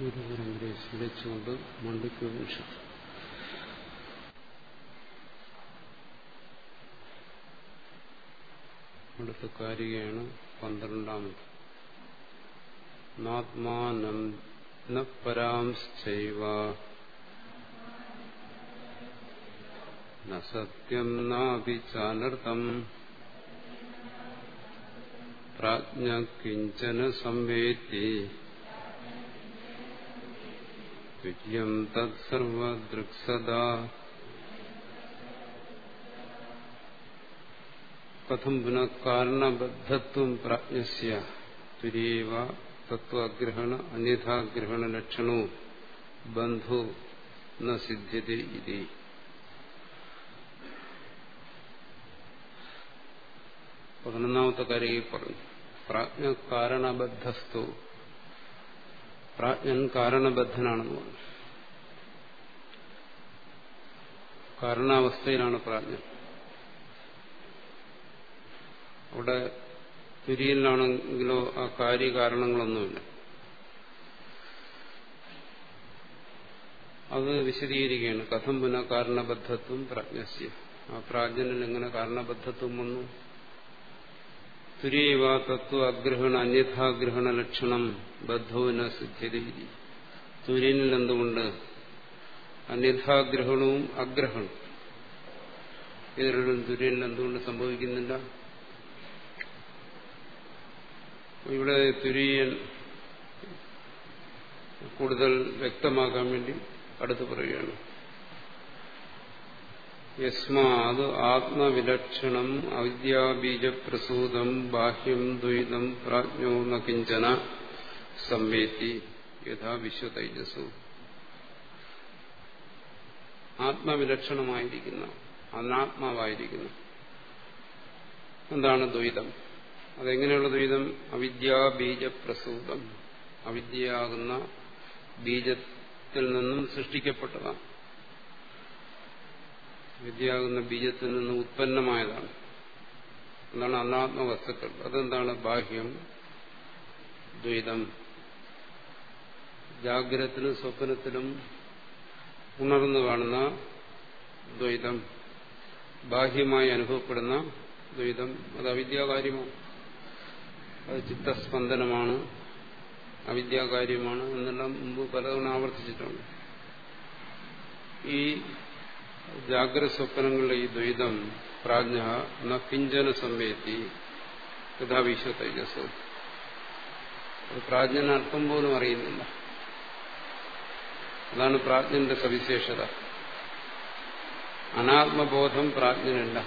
ഗുരുപരമ്പരയെ സ്മരിച്ചുകൊണ്ട് മണ്ഡിക്കുപനിഷത്ത് അടുത്ത കാരികയാണ് പന്ത്രണ്ടാമത്. നാത്മാനം പരാംശ്ചൈവ. ന സത്യം നാപി പ്രാജ്ഞ കിഞ്ചന സംവേത്തി തുല്യം തത്സർവദൃക്സദാ കഥം പുനഃ കാരണബദ്ധത്വം പ്രാജ്ഞസ്യ തുര്യവ തത്വഗ്രഹണ അന്യഥാഗ്രഹണ ലക്ഷണോ ബന്ധു ന സിദ്ധ്യത ഇതി പതിനൊന്നാമത്തെ കാര്യം പറഞ്ഞു പ്രാജ്ഞ കാരണബദ്ധസ്തു പ്രാജ്ഞൻ കാരണബദ്ധനാണെന്ന് പറഞ്ഞു. കാരണാവസ്ഥയിലാണ് പ്രാജ്ഞൻ. അവിടെ തുര്യനിലാണെങ്കിലോ ആ കാര്യകാരണങ്ങളൊന്നുമില്ല അത് വിശദീകരിക്കുകയാണ്. കഥം പുനഃ കാരണബദ്ധത്വം പ്രാജ്ഞസ്യ. ആ പ്രാജ്ഞനിൽ എങ്ങനെ കാരണബദ്ധത്വം വന്നു? തുര്യവ അഗ്രഹണ അന്യഥാഗ്രഹണ ലക്ഷണം ബദ്ധവിന സിദ്ധ്യതി തുര്യനിൽ എന്തുകൊണ്ട്? അന്യഥാഗ്രഹണവും അഗ്രഹണവും ഇതിലും തുര്യനിൽ എന്തുകൊണ്ട് സംഭവിക്കുന്നില്ല? ഇവിടെ തുര്യൻ കൂടുതൽ വ്യക്തമാക്കാൻ വേണ്ടി അടുത്ത് പറയുകയാണ്. യസ്മാത് ആത്മവിലക്ഷണം അവിദ്യാബീജപ്രസൂതം ബാഹ്യം ദ്വൈതം പ്രാജ്ഞോ നകിഞ്ചന കിഞ്ചന സംവേത്തി യഥാ വിശ്വതൈജസ്സു ആത്മവിലക്ഷണമായിരിക്കുന്ന അനാത്മാവായിരിക്കുന്ന എന്താണ് ദ്വൈതം? അതെങ്ങനെയുള്ള ദ്വൈതം? അവിദ്യാബീജപ്രസൂതം. അവിദ്യയാകുന്ന ബീജത്തിൽ നിന്നും സൃഷ്ടിക്കപ്പെട്ടതാണ്. വിദ്യയാകുന്ന ബീജത്തിൽ നിന്ന് ഉത്പന്നമായതാണ്. എന്താണ് അനാത്മ വസ്തുക്കൾ അതെന്താണ്? ബാഹ്യം ദ്വൈതം ജാഗ്രതത്തിലും സ്വപ്നത്തിലും ഉണർന്നു കാണുന്ന ദ്വൈതം ബാഹ്യമായി അനുഭവപ്പെടുന്ന ദ്വൈതം. അത് അവിദ്യാകാര്യമാണ്. അത് ചിത്തസ്പന്ദനമാണ്. അവിദ്യാകാര്യമാണ്. എന്നെല്ലാം മുമ്പ് പലതവണ ആവർത്തിച്ചിട്ടുണ്ട്. ഈ ജാഗ്രത സ്വപ്നങ്ങളുടെ ഈ ദ്വൈതം പ്രാജ്ഞ ന കിഞ്ചന സമയത്തി യഥാവിശ്വ തേജസ് പ്രാജ്ഞന് അർത്ഥം പോലും അറിയുന്നില്ല. അതാണ് പ്രാജ്ഞന്റെ സവിശേഷത. അനാത്മബോധം പ്രാജ്ഞനില്ല.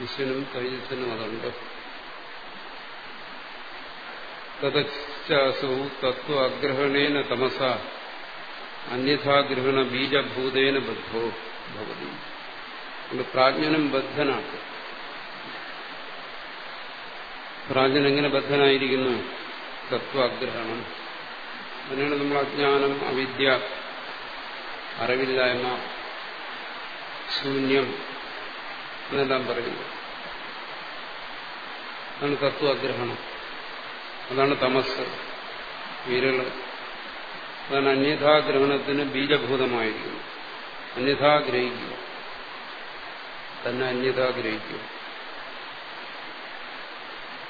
വിശ്വനും തേജസ്സിനും അതുണ്ട്. തതച്ചു തത്വ അഗ്രഹണേന തമസ അന്യഥാഗ്രഹണ ബീജഭൂതേന ബദ്ധോ। ഭവതി അതുകൊണ്ട് പ്രാജ്ഞനും ബദ്ധനാണ്. പ്രാജ്ഞൻ എങ്ങനെ ബദ്ധനായിരിക്കുന്നു? തത്വാഗ്രഹണം. അതിനാണ് നമ്മൾ അജ്ഞാനം അവിദ്യ അറിവില്ലായ്മ ശൂന്യം എന്നെല്ലാം പറയുന്നത്. അതാണ് തത്വാഗ്രഹണം. അതാണ് തമസ് വിരൾ. അതാണ് അന്യഥാഗ്രഹണത്തിന് അന്യഥാഗ്രഹിക്കുക. തന്നെ അന്യഥാഗ്രഹിക്കുക.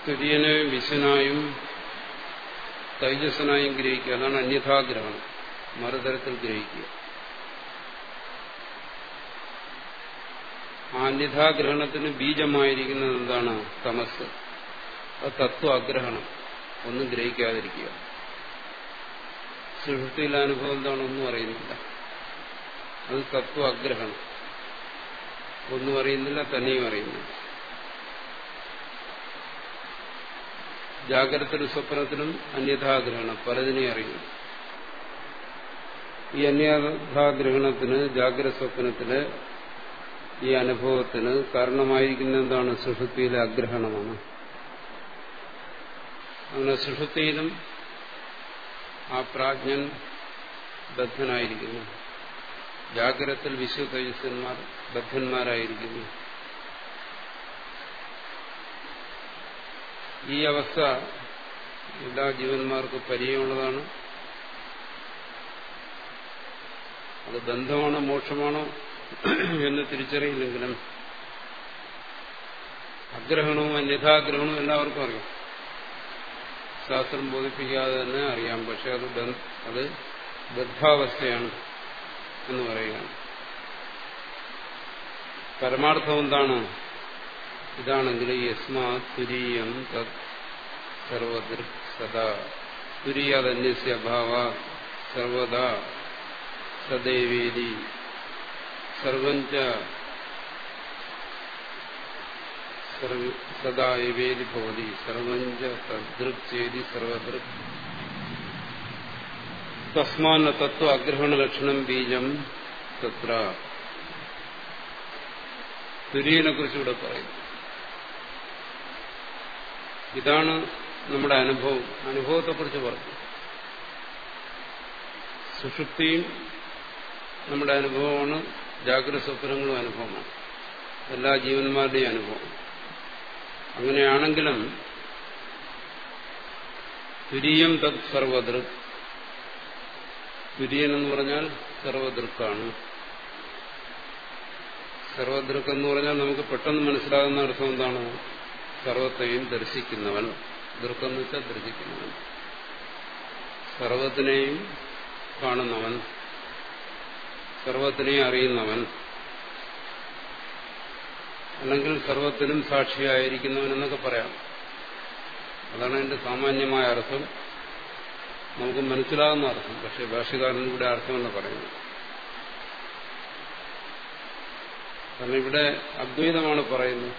തുര്യനെ വിശനായും തൈജസ്സനായും ഗ്രഹിക്കുക. അതാണ് അന്യഥാഗ്രഹണം മറുതരത്തിൽ ഗ്രഹിക്കുക. ആ അന്യഥാഗ്രഹണത്തിന് ബീജമായിരിക്കുന്നത് എന്താണ്? തമസ്. അത് തത്വാഗ്രഹണം ഒന്നും ഗ്രഹിക്കാതിരിക്കുക. സുഹൃത്തിയിലെ അനുഭവം എന്താണെന്നും അറിയുന്നില്ല. അത് തത്വ ആഗ്രഹം ഒന്നും അറിയുന്നില്ല തന്നെയും അറിയുന്നു ജാഗ്രതത്തിലും സ്വപ്നത്തിലും അന്യഥാഗ്രഹണം പലതിനെയും അറിയുന്നു. ഈ അന്യഥാഗ്രഹണത്തിന് ജാഗ്രത സ്വപ്നത്തിൽ ഈ അനുഭവത്തിന് കാരണമായിരിക്കുന്ന എന്താണ് സുഷുപ്തിയിലെ അഗ്രഹണമാണ് അങ്ങനെ സുഷുപ്തിയിലും ആ പ്രാജ്ഞൻ ബദ്ധനായിരിക്കുന്നു. ജാഗ്രതത്തിൽ വിശ്വ ബദ്ധന്മാരായിരിക്കുന്നു. ഈ അവസ്ഥ എല്ലാ ജീവന്മാർക്കും പരിചയമുള്ളതാണ്. അത് ബന്ധമാണോ മോക്ഷമാണോ എന്ന് തിരിച്ചറിയില്ലെങ്കിലും അഗ്രഹണവും അന്യഥാഗ്രഹണവും എല്ലാവർക്കും അറിയാം. ശാസ്ത്രം ബോധിപ്പിക്കാതെ തന്നെ അറിയാം. പക്ഷെ അത് അത് ബദ്ധാവസ്ഥയാണ്. എന്ന് പറയുകയാണ്. പരമാർത്ഥം എന്താണ്? ഇതാണെങ്കിൽ യസ്മാ തുരീയം തത് സർവദൃ സദാ. തുരീയാതന്യസ്യ ഭാവ സർവദാ സദൈവേദി സർവഞ്ച സദാ ഏവേദി ഭവതി. സർവഞ്ച തദ്ദൃക് ചേതി സർവദൃക് തസ്മാന്ന തത്വ അഗ്രഹണലക്ഷണം ബീജം തത്ര തുര്യനെ കുറിച്ച് ഇവിടെ പറയുന്നു ഇതാണ് നമ്മുടെ അനുഭവം അനുഭവത്തെക്കുറിച്ച് പറഞ്ഞു। സുഷുപ്തിയും നമ്മുടെ അനുഭവമാണ് ജാഗ്രത സ്വപ്നങ്ങളും അനുഭവമാണ് എല്ലാ ജീവന്മാരുടെയും അനുഭവം। അങ്ങനെയാണെങ്കിലും തുരീയം തത് സർവദൃക് തുര്യൻ എന്ന് പറഞ്ഞാൽ സർവദൃക്കാണ്. സർവദൃക്ക് എന്ന് പറഞ്ഞാൽ നമുക്ക് പെട്ടെന്ന് മനസ്സിലാകുന്ന അർത്ഥം എന്താണ്? സർവത്തെയും ദർശിക്കുന്നവൻ. ദൃക്കെന്ന് വെച്ചാൽ ദർശിക്കുന്നവൻ. സർവത്തിനെയും കാണുന്നവൻ. സർവത്തിനെയും അറിയുന്നവൻ. അല്ലെങ്കിൽ സർവത്തിനും സാക്ഷിയായിരിക്കുന്നവൻ എന്നൊക്കെ പറയാം. അതാണ് അതിന്റെ സാമാന്യമായ അർത്ഥം. നമുക്ക് മനസ്സിലാകുന്ന അർത്ഥം. പക്ഷെ ഭാഷകാരൻ കൂടെ അർത്ഥമെന്ന് പറയുന്നു കാരണം ഇവിടെ അദ്വൈതമാണ് പറയുന്നത്.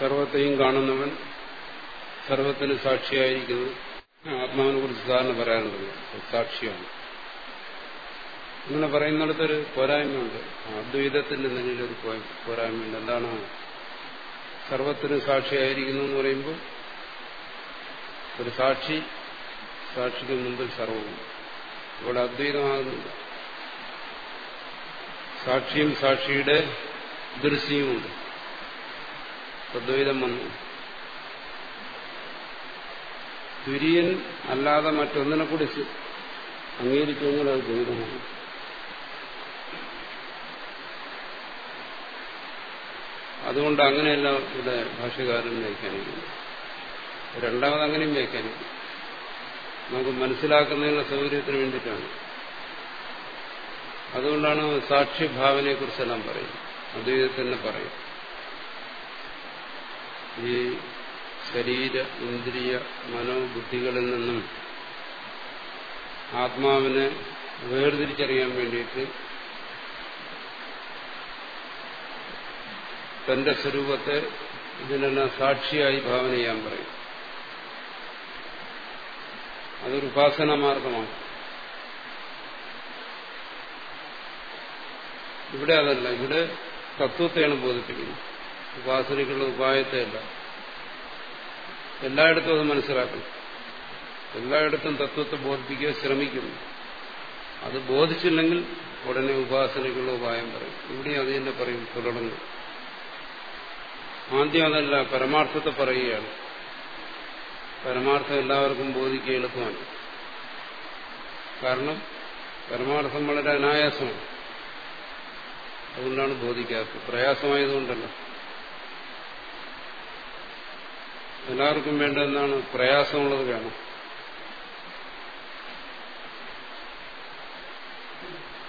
സർവത്തെയും കാണുന്നവൻ സർവത്തിന് സാക്ഷിയായിരിക്കുന്നു. ആത്മാവിനെ കുറിച്ച് സാധാരണ പറയാറുണ്ടല്ലോ സാക്ഷിയാണ്. ഇങ്ങനെ പറയുന്നിടത്തൊരു പോരായ്മയുണ്ട്. അദ്വൈതത്തിന്റെ നിലയിലൊരു പോരായ്മയുണ്ട്. എന്താണ്? സർവത്തിന് സാക്ഷിയായിരിക്കുന്നു എന്ന് പറയുമ്പോൾ ഒരു സാക്ഷി സാക്ഷിക്ക് മുമ്പിൽ സർവവും. ഇവിടെ അദ്വൈതമാകുന്നില്ല സാക്ഷിയും സാക്ഷിയുടെ ദൃശ്യവുമുണ്ട്. അദ്വൈതം വന്നു. തുര്യൻ അല്ലാതെ മറ്റൊന്നിനെ കൂടി അംഗീകരിച്ചു കഴിഞ്ഞാൽ അത് ദ്വൈതമാണ്. അതുകൊണ്ട് അങ്ങനെയല്ല ഇവിടെ ഭാഷകാരൻ വ്യാഖ്യാനിക്കുന്നു രണ്ടാമത് അങ്ങനെയും വ്യാഖ്യാനിക്കും നമുക്ക് മനസ്സിലാക്കുന്നതിനുള്ള സൗകര്യത്തിന് വേണ്ടിയിട്ടാണ്. അതുകൊണ്ടാണ് സാക്ഷിഭാവനയെ കുറിച്ചെല്ലാം പറയുന്നത്. അദ്വൈതത്തിൽ പറയും ഈ ശരീര ഇന്ദ്രിയ മനോബുദ്ധികളിൽ നിന്നും ആത്മാവിനെ വേർതിരിച്ചറിയാൻ വേണ്ടിയിട്ട് തന്റെ സ്വരൂപത്തെ ഇതിനെല്ലാം സാക്ഷിയായി ഭാവന ചെയ്യാൻ പറയും. അതൊരു ഉപാസന മാർഗമാണ്. ഇവിടെ അതല്ല ഇവിടെ തത്വത്തെയാണ് ബോധിപ്പിക്കുന്നത്. ഉപാസനയ്ക്കുള്ള ഉപായത്തെയല്ല എല്ലായിടത്തും അത് മനസ്സിലാക്കണം. എല്ലായിടത്തും തത്വത്തെ ബോധിപ്പിക്കുക ശ്രമിക്കുന്നു. അത് ബോധിച്ചില്ലെങ്കിൽ ഉടനെ ഉപാസനയ്ക്കുള്ള ഉപായം പറയും. ഇവിടെ അത് തന്നെ പറയും തുടർന്ന്. ആദ്യം അതല്ല പരമാർത്ഥത്തെ പറയുകയാണ്. പരമാർത്ഥം എല്ലാവർക്കും ബോധിക്കുക എളുപ്പമാണ്. കാരണം പരമാർത്ഥം വളരെ അനായാസമാണ്. അതുകൊണ്ടാണ് ബോധിക്കാത്തത്. പ്രയാസമായതുകൊണ്ടല്ല. എല്ലാവർക്കും വേണ്ട എന്താണ് പ്രയാസമുള്ളത് വേണം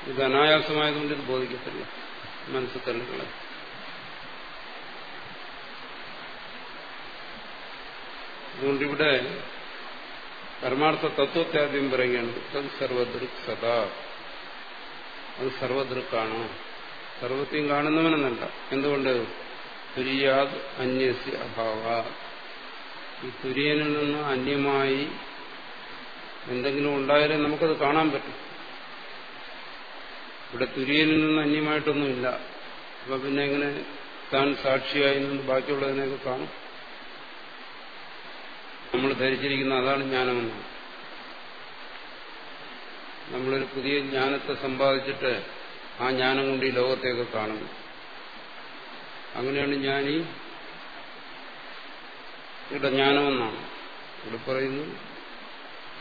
ഇത് അനായാസമായതുകൊണ്ട് ഇത് ബോധിക്കത്തില്ല. മനസ്സിൽ തള്ളിക്കളെ അതുകൊണ്ടിവിടെ പരമാർത്ഥ തത്വത്തെ ആദ്യം പറയുകയാണ് തത് സർവദൃക് സദാ. അത് സർവദൃക്കാണ്? സർവത്തെയും കാണുന്നവനെന്നല്ല. എന്തുകൊണ്ട്? തുര്യാദ് അന്യസ്യ അഭാവ. ഈ തുര്യനിൽ നിന്ന് അന്യമായി എന്തെങ്കിലും ഉണ്ടായാലേ നമുക്കത് കാണാൻ പറ്റും. ഇവിടെ തുര്യനിൽ നിന്ന് അന്യമായിട്ടൊന്നുമില്ല. അപ്പൊ പിന്നെ എങ്ങനെ താൻ സാക്ഷിയായി നിന്ന് ബാക്കിയുള്ളതിനെയൊക്കെ കാണും? നമ്മൾ ധരിച്ചിരിക്കുന്ന അതാണ് ജ്ഞാനമെന്ന്. നമ്മളൊരു പുതിയ ജ്ഞാനത്തെ സമ്പാദിച്ചിട്ട് ആ ജ്ഞാനം കൊണ്ട് ഈ ലോകത്തെയൊക്കെ കാണുന്നു. അങ്ങനെയാണ് ഈ ഇവിടെ ജ്ഞാനമെന്നാണ്. ഇവിടെ പറയുന്നു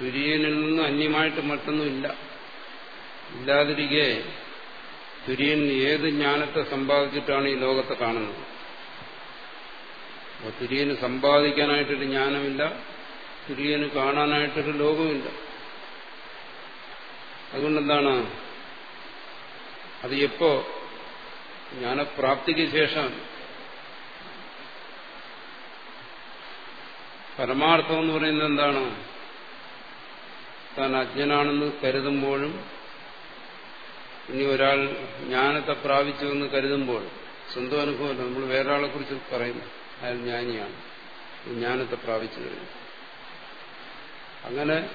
തുര്യനിൽ നിന്ന് അന്യമായിട്ട് മറ്റൊന്നുമില്ല ഇല്ലാതിരിക്കെ തുര്യൻ ഏത് ജ്ഞാനത്തെ സമ്പാദിച്ചിട്ടാണ് ഈ ലോകത്തെ കാണുന്നത്? അപ്പോൾ തുര്യന് സമ്പാദിക്കാനായിട്ടൊരു ജ്ഞാനമില്ല തുര്യന് കാണാനായിട്ടൊരു ലോകമില്ല അതുകൊണ്ടെന്താണ്? അത് എപ്പോ? ജ്ഞാനപ്രാപ്തിക്ക് ശേഷം പരമാർത്ഥം എന്ന് പറയുന്നത് എന്താണ്? താൻ അജ്ഞനാണെന്ന് കരുതുമ്പോഴും ഇനി ഒരാൾ ജ്ഞാനത്തെ പ്രാപിച്ചു എന്ന് കരുതുമ്പോൾ സ്വന്തം അനുഭവമല്ല നമ്മൾ വേറൊരാളെ കുറിച്ച് പറയുന്നു. അയാൾ ജ്ഞാനിയാണ്. ജ്ഞാനത്തെ പ്രാപിച്ചു കഴിഞ്ഞു. അങ്ങനെ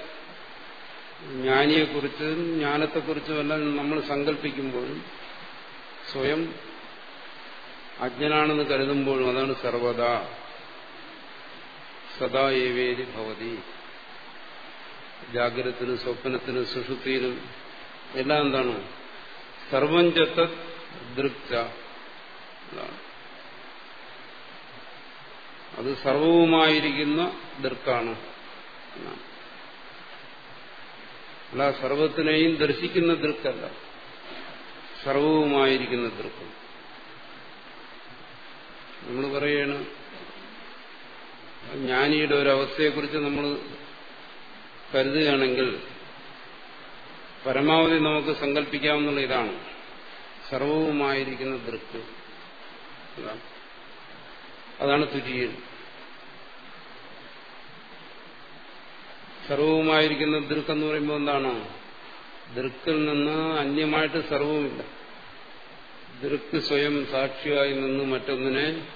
ജ്ഞാനിയെക്കുറിച്ചും ജ്ഞാനത്തെക്കുറിച്ചുമെല്ലാം നമ്മൾ സങ്കല്പിക്കുമ്പോഴും സ്വയം അജ്ഞനാണെന്ന് കരുതുമ്പോഴും അതാണ് സർവത സദാ ഏവേരി ഭവതി. ജാഗ്രതത്തിനും സ്വപ്നത്തിനും സുഷുതിയിലും എല്ലാം എന്താണ്? സർവഞ്ചത്ത ദൃക്ത. അത് സർവവുമായിരിക്കുന്ന ദൃക്കാണ് അല്ല സർവത്തിനെയും ദർശിക്കുന്ന ദൃക്കല്ല സർവവുമായിരിക്കുന്ന ദൃക്കം നമ്മൾ പറയാണ് ജ്ഞാനിയുടെ ഒരു അവസ്ഥയെക്കുറിച്ച് നമ്മൾ കരുതുകയാണെങ്കിൽ പരമാവധി നമുക്ക് സങ്കല്പിക്കാവുന്ന ഇതാണ്. സർവവുമായിരിക്കുന്ന ദൃക്ക്. അതാണ് തുര്യൻ സർവവുമായിരിക്കുന്ന ദൃക്ക് എന്ന് പറയുമ്പോൾ എന്താണ്? ദൃക്കിൽ നിന്ന് അന്യമായിട്ട് സർവവുമില്ല. ദൃക്ക് സ്വയം സാക്ഷിയായി നിന്ന് മറ്റൊന്നിനെ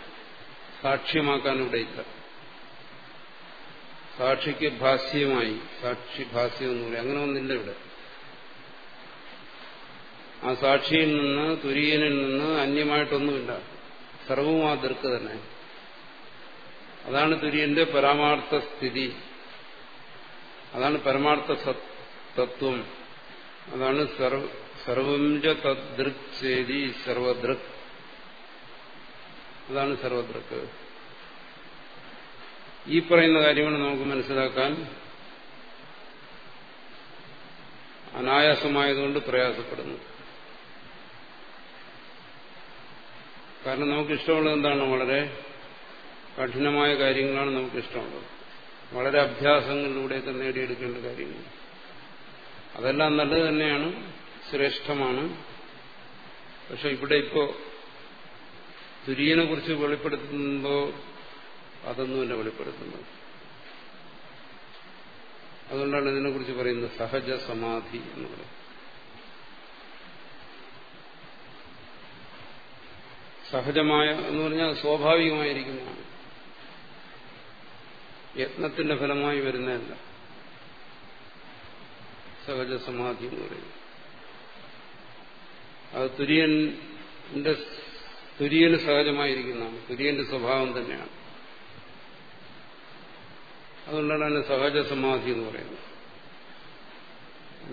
സാക്ഷ്യമാക്കാൻ ഇവിടെ ഇല്ല. സാക്ഷിക്ക് ഭാസ്യമായി സാക്ഷി ഭാസ്യം എന്ന് പറയും. അങ്ങനെ ഒന്നില്ല ഇവിടെ. ആ സാക്ഷിയിൽ നിന്ന് തുര്യനിൽ നിന്ന് അന്യമായിട്ടൊന്നുമില്ല. സർവവും ആ ദൃക്ക് തന്നെ. അതാണ് തുര്യന്റെ പരമാർത്ഥ സ്ഥിതി. അതാണ് പരമാർത്ഥ തത്വം. അതാണ് സർവം തദ്ദൃക് ചേതി സർവദൃക്. അതാണ് സർവദൃക്. ഈ പറയുന്ന കാര്യങ്ങൾ നമുക്ക് മനസ്സിലാക്കാൻ അനായാസമായതുകൊണ്ട് പ്രയാസപ്പെടുന്നു. കാരണം നമുക്ക് ഇഷ്ടമുള്ളത് എന്താണ്? വളരെ കഠിനമായ കാര്യങ്ങളാണ് നമുക്ക് ഇഷ്ടമുള്ളത് വളരെ അഭ്യാസങ്ങളിലൂടെയൊക്കെ നേടിയെടുക്കേണ്ട കാര്യങ്ങൾ. അതെല്ലാം നല്ലത് തന്നെയാണ് ശ്രേഷ്ഠമാണ്. പക്ഷെ ഇവിടെ ഇപ്പോ തുര്യനെ കുറിച്ച് വെളിപ്പെടുത്തുമ്പോൾ അതൊന്നുമല്ല വെളിപ്പെടുത്തുന്നത്. അതുകൊണ്ടാണ് ഇതിനെക്കുറിച്ച് പറയുന്നത് സഹജ സമാധി എന്ന് പറയുന്നത്. സഹജമായ എന്ന് പറഞ്ഞാൽ സ്വാഭാവികമായിരിക്കുന്നതാണ്. യത്നത്തിന്റെ ഫലമായി വരുന്നതല്ല. സഹജ സമാധി എന്ന് പറയുന്നത് അത് തുര്യന്റെ തുര്യന് സഹജമായിരിക്കുന്നതാണ്. തുര്യന്റെ സ്വഭാവം തന്നെയാണ്. അതുകൊണ്ടാണ് സഹജ സമാധി എന്ന് പറയുന്നത്.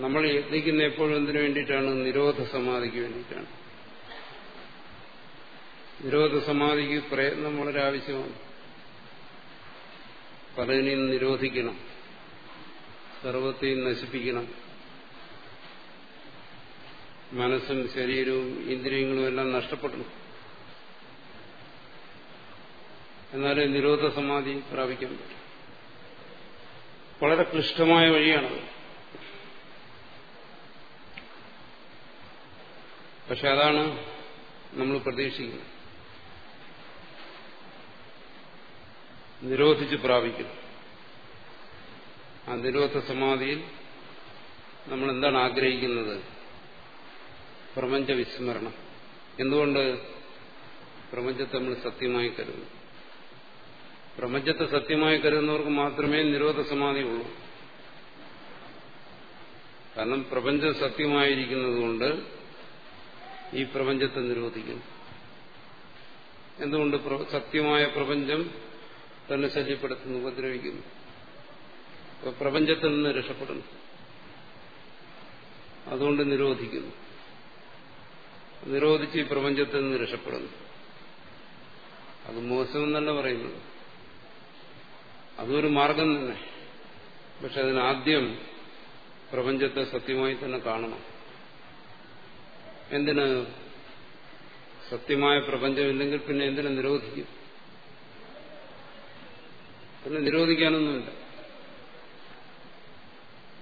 നമ്മൾ യത്നിക്കുന്ന എപ്പോഴും എന്തിനു വേണ്ടിയിട്ടാണ്? നിരോധ സമാധിക്ക് വേണ്ടിയിട്ടാണ്. നിരോധ സമാധിക്ക് പ്രയത്നം വളരെ ആവശ്യമാണ്. പലതിനെയും നിരോധിക്കണം. സർവത്തെയും നശിപ്പിക്കണം. മനസ്സും ശരീരവും ഇന്ദ്രിയങ്ങളും എല്ലാം നഷ്ടപ്പെട്ടു എന്നാലേ നിരോധ സമാധി പ്രാപിക്കാൻ പറ്റും. വളരെ ക്ലിഷ്ടമായ വഴിയാണത്. പക്ഷെ അതാണ് നമ്മൾ പ്രതീക്ഷിക്കുന്നത്. നിരോധിച്ച് പ്രാപിക്കുന്നു. ആ നിരോധ സമാധിയിൽ നമ്മൾ എന്താണ് ആഗ്രഹിക്കുന്നത്? പ്രപഞ്ച വിസ്മരണം എന്തുകൊണ്ട് പ്രപഞ്ചത്തെ നമ്മൾ സത്യമായി കരുതുന്നു? പ്രപഞ്ചത്തെ സത്യമായി കരുതുന്നവർക്ക് മാത്രമേ നിരോധ സമാധി ഉള്ളൂ. കാരണം പ്രപഞ്ചം സത്യമായിരിക്കുന്നതുകൊണ്ട് ഈ പ്രപഞ്ചത്തെ നിരോധിക്കുന്നു. എന്തുകൊണ്ട് സത്യമായ പ്രപഞ്ചം തന്നെ ശല്യപ്പെടുത്തുന്നു ഉപദ്രവിക്കുന്നു. പ്രപഞ്ചത്തിൽ നിന്ന് രക്ഷപ്പെടുന്നു. അതുകൊണ്ട് നിരോധിക്കുന്നു. നിരോധിച്ച് ഈ പ്രപഞ്ചത്തിൽ നിന്ന് രക്ഷപ്പെടുന്നു. അത് മോശം മോശമെന്നല്ല പറയുന്നത്. അതൊരു മാർഗം തന്നെ. പക്ഷെ അതിനാദ്യം പ്രപഞ്ചത്തെ സത്യമായി തന്നെ കാണണം. എന്തിന്? സത്യമായ പ്രപഞ്ചമില്ലെങ്കിൽ പിന്നെ എന്തിനു നിരോധിക്കും? പിന്നെ നിരോധിക്കാനൊന്നുമില്ല.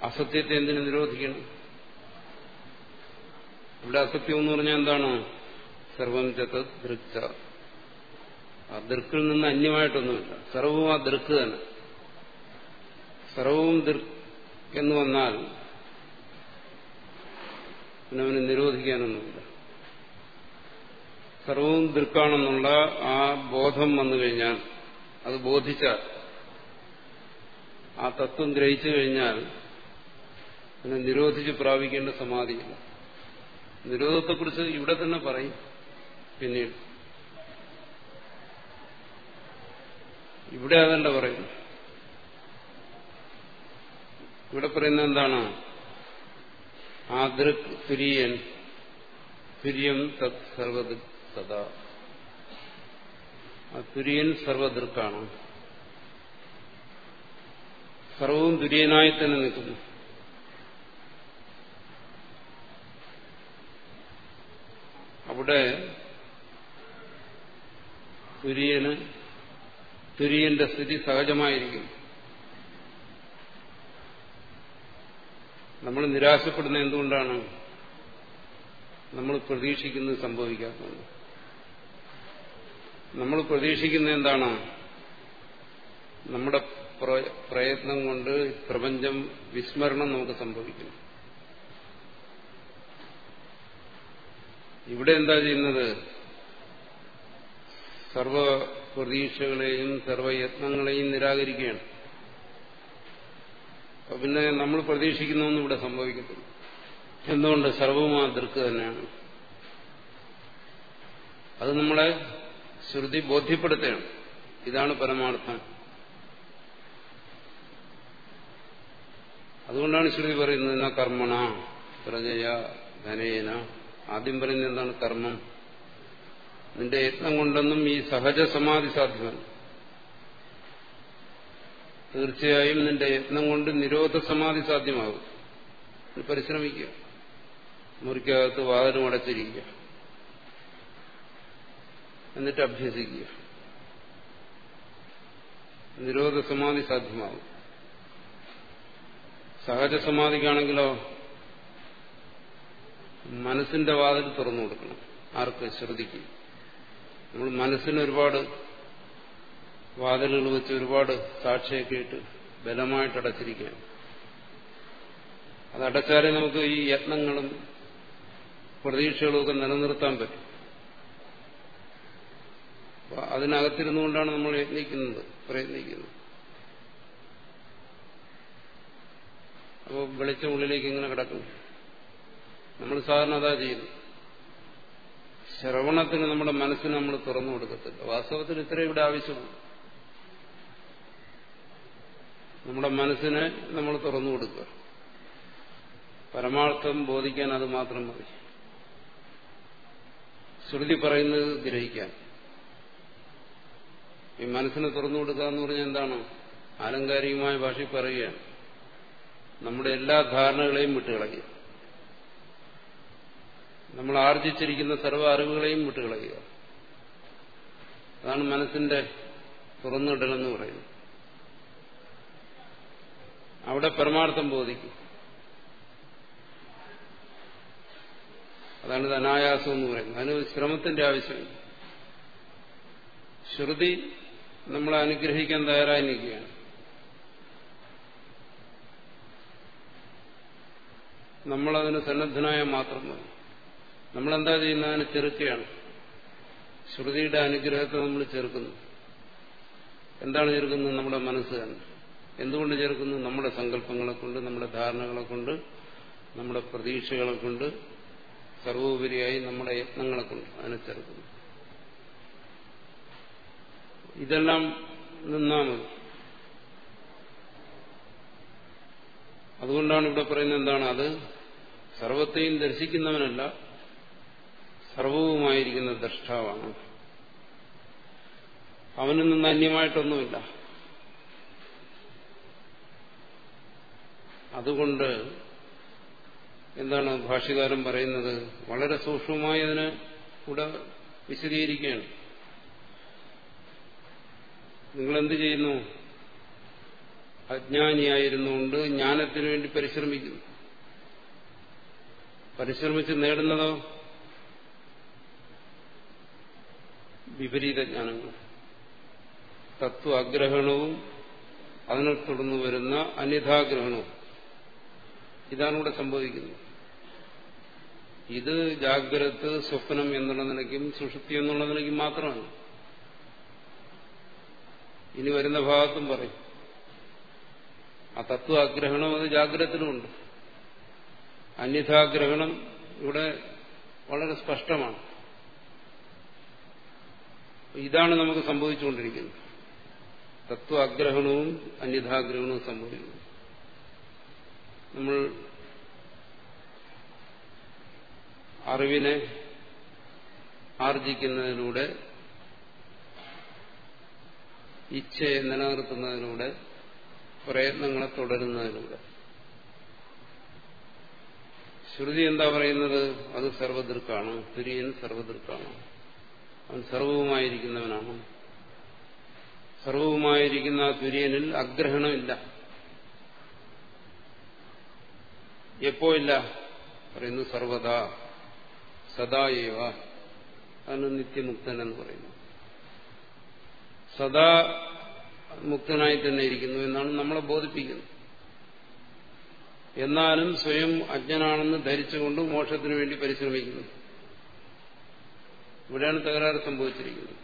അസത്യത്തെ എന്തിനു നിരോധിക്കണം? ഇവിടെ അസത്യം എന്ന് പറഞ്ഞാൽ എന്താണ്? സർവം ചത്ത ദൃക്ച ആ ദൃക്കിൽ നിന്ന് അന്യമായിട്ടൊന്നുമില്ല. സർവവും ആ ദൃക്ക് തന്നെ. സർവവും ദൃക് എന്ന് വന്നാൽ പിന്നെ അവന് നിരോധിക്കാനൊന്നുമില്ല. സർവവും ദൃക്കാണെന്നുള്ള ആ ബോധം വന്നു കഴിഞ്ഞാൽ അത് ബോധിച്ചാൽ ആ തത്വം ഗ്രഹിച്ചു കഴിഞ്ഞാൽ അതിനെ നിരോധിച്ച് പ്രാപിക്കേണ്ട സമാധിയില്ല. നിരോധത്തെക്കുറിച്ച് ഇവിടെ തന്നെ പറയും. പിന്നീട്. ഇവിടെ അതല്ല പറയുന്നു ഇവിടെ പറയുന്നത് എന്താണ്? ആദൃക് ദൃക് തുര്യൻ. തുര്യം തത് സർവദൃക് സദാ ആ തുര്യൻ സർവദൃക്കാണ്. സർവവും തുര്യനായി തന്നെ നിൽക്കുന്നു. അവിടെ തുര്യന് തുര്യന്റെ സ്ഥിതി സഹജമായിരിക്കും. നമ്മൾ നിരാശപ്പെടുന്ന എന്തുകൊണ്ടാണ്? നമ്മൾ പ്രതീക്ഷിക്കുന്നത് സംഭവിക്കാത്തത് നമ്മൾ പ്രതീക്ഷിക്കുന്ന എന്താണ്? നമ്മുടെ പ്രയത്നം കൊണ്ട് പ്രപഞ്ചം വിസ്മരണം നമുക്ക് സംഭവിക്കുന്നു. ഇവിടെ എന്താ ചെയ്യുന്നത്? സർവ പ്രതീക്ഷകളെയും സർവയത്നങ്ങളെയും നിരാകരിക്കുകയാണ്. അപ്പൊ പിന്നെ നമ്മൾ പ്രതീക്ഷിക്കുന്നൊന്നും ഇവിടെ സംഭവിക്കത്തില്ല. എന്തുകൊണ്ട്? സർവവും ആ ദൃക്ക് തന്നെയാണ്. അത് നമ്മളെ ശ്രുതി ബോധ്യപ്പെടുത്തുകയാണ്. ഇതാണ് പരമാർത്ഥം. അതുകൊണ്ടാണ് ശ്രുതി പറയുന്നത് എന്നാ കർമ്മണ പ്രജയ ധനേന. ആദ്യം പറയുന്നത് എന്താണ് കർമ്മം? നിന്റെ യത്നം കൊണ്ടൊന്നും ഈ സഹജ സമാധി സാധ്യമല്ല തീർച്ചയായും നിന്റെ യത്നം കൊണ്ട് നിരോധ സമാധി സാധ്യമാകും. പരിശ്രമിക്കുക. മുറിക്കകത്ത് വാതിലും അടച്ചിരിക്കുക. എന്നിട്ട് അഭ്യസിക്കുക. നിരോധ സമാധി സാധ്യമാകും. സഹജ സമാധിക്കാണെങ്കിലോ മനസ്സിന്റെ വാതിൽ തുറന്നു കൊടുക്കണം. ആർക്ക്? ശ്രുതിക്ക്. നമ്മൾ മനസ്സിന് ഒരുപാട് വാതിലുകൾ വെച്ച് ഒരുപാട് സാക്ഷിയൊക്കെ ഇട്ട് ബലമായിട്ട് അടച്ചിരിക്കുകയാണ്. അതടച്ചാലേ നമുക്ക് ഈ യത്നങ്ങളും പ്രതീക്ഷകളും ഒക്കെ നിലനിർത്താൻ പറ്റും. അതിനകത്തിരുന്നുകൊണ്ടാണ് നമ്മൾ യത്നിക്കുന്നത് പ്രയത്നിക്കുന്നത്. അപ്പോൾ വെളിച്ചം ഉള്ളിലേക്ക് ഇങ്ങനെ കിടക്കും നമ്മൾ സാധാരണ അതാ ചെയ്യുന്നു. ശ്രവണത്തിന് നമ്മുടെ മനസ്സിന് നമ്മൾ തുറന്നു കൊടുക്കത്തില്ല. വാസ്തവത്തിൽ ഇത്രയും ഇവിടെ ആവശ്യമാണ്. നമ്മുടെ മനസ്സിനെ നമ്മൾ തുറന്നു കൊടുക്കുക. പരമാർത്ഥം ബോധിക്കാൻ അത് മാത്രം മതി. ശ്രുതി പറയുന്നത് ഗ്രഹിക്കാൻ. ഈ മനസ്സിനെ തുറന്നു കൊടുക്കുക എന്ന് പറഞ്ഞാൽ എന്താണ്? ആലങ്കാരികമായ ഭാഷയിൽ പറയുകയാണ്. നമ്മുടെ എല്ലാ ധാരണകളെയും വിട്ടുകളയുക. നമ്മൾ ആർജിച്ചിരിക്കുന്ന സർവ അറിവുകളെയും വിട്ടുകളയുക. അതാണ് മനസ്സിന്റെ തുറന്നിടലെന്ന് പറയുന്നത്. അവിടെ പരമാർത്ഥം ബോധിക്കും. അതാണ് അനായാസം എന്ന് പറയുന്നത്. അതിന് ശ്രമത്തിന്റെ ആവശ്യമില്ല. ശ്രുതി നമ്മളെ അനുഗ്രഹിക്കാൻ തയ്യാറായി നിൽക്കുകയാണ് നമ്മളതിന് സന്നദ്ധനായ മാത്രം മതി. നമ്മളെന്താ ചെയ്യുന്നത്? അതിനെ ചെറുക്കുകയാണ്. ശ്രുതിയുടെ അനുഗ്രഹത്തെ നമ്മൾ ചെറുക്കുന്നു. എന്താണ് ചെറുക്കുന്നത്? നമ്മുടെ മനസ്സ് തന്നെ. എന്തുകൊണ്ട് ചേർക്കുന്നു നമ്മുടെ സങ്കല്പങ്ങളെ കൊണ്ട് നമ്മുടെ ധാരണകളെ കൊണ്ട് നമ്മുടെ പ്രതീക്ഷകളെ കൊണ്ട് സർവോപരിയായി നമ്മുടെ യത്നങ്ങളെ കൊണ്ട് അതിനെ ചേർക്കുന്നു ഇതെല്ലാം നിന്നാ മതി. അതുകൊണ്ടാണ് ഇവിടെ പറയുന്നത് എന്താണ്? അത് സർവത്തെയും ദർശിക്കുന്നവനല്ല സർവവുമായിരിക്കുന്ന ദ്രഷ്ടാവാണ്. അവനിൽ നിന്ന് അന്യമായിട്ടൊന്നുമില്ല. അതുകൊണ്ട് എന്താണ് ഭാഷ്യകാരൻ പറയുന്നത്? വളരെ സൂക്ഷ്മമായി അതിനെ കൂടെ വിശദീകരിക്കുകയാണ്. നിങ്ങളെന്ത് ചെയ്യുന്നു? അജ്ഞാനിയായിരുന്നുകൊണ്ട് ജ്ഞാനത്തിനു വേണ്ടി പരിശ്രമിക്കുന്നു. പരിശ്രമിച്ച് നേടുന്നതോ? വിപരീത ജ്ഞാനങ്ങൾ. തത്വ അഗ്രഹണവും അതിനെ തുടർന്ന് വരുന്ന അന്യഥാഗ്രഹണവും ഇതാണ് ഇവിടെ സംഭവിക്കുന്നത്. ഇത് ജാഗ്രത് സ്വപ്നം എന്നുള്ള നിലയ്ക്കും സുഷുപ്തി എന്നുള്ള നിലയ്ക്കും മാത്രമാണ്. ഇനി വരുന്ന ഭാഗത്തും പറയും. ആ തത്വാഗ്രഹണം അത് ജാഗ്രതത്തിലുമുണ്ട്. അന്യഥാഗ്രഹണം ഇവിടെ വളരെ സ്പഷ്ടമാണ്. ഇതാണ് നമുക്ക് സംഭവിച്ചുകൊണ്ടിരിക്കുന്നത്. തത്വാഗ്രഹണവും അന്യഥാഗ്രഹണവും സംഭവിക്കുന്നു. നമ്മൾ അറിവിനെ ആർജിക്കുന്നതിലൂടെ ഇച്ഛയെ നിലനിർത്തുന്നതിലൂടെ പ്രയത്നങ്ങളെ തുടരുന്നതിലൂടെ. ശ്രുതി എന്താ പറയുന്നത്? അത് സർവദൃക്കാണ് തുര്യൻ സർവദൃക്കാണ് അവൻ സർവവുമായിരിക്കുന്നവനാണ്. സർവവുമായിരിക്കുന്ന തുര്യനിൽ അഗ്രഹണമില്ല. എപ്പോ ഇല്ല പറയുന്നു സർവദാ സദായേവ അതിന് നിത്യമുക്തൻ എന്ന് പറയുന്നു സദാ മുക്തനായി തന്നെ ഇരിക്കുന്നു എന്നാണ് നമ്മളെ ബോധിപ്പിക്കുന്നത്. എന്നാലും സ്വയം അജ്ഞനാണെന്ന് ധരിച്ചുകൊണ്ട് മോക്ഷത്തിനു വേണ്ടി പരിശ്രമിക്കുന്നു. ഇവിടെയാണ് തകരാറ് സംഭവിച്ചിരിക്കുന്നത്.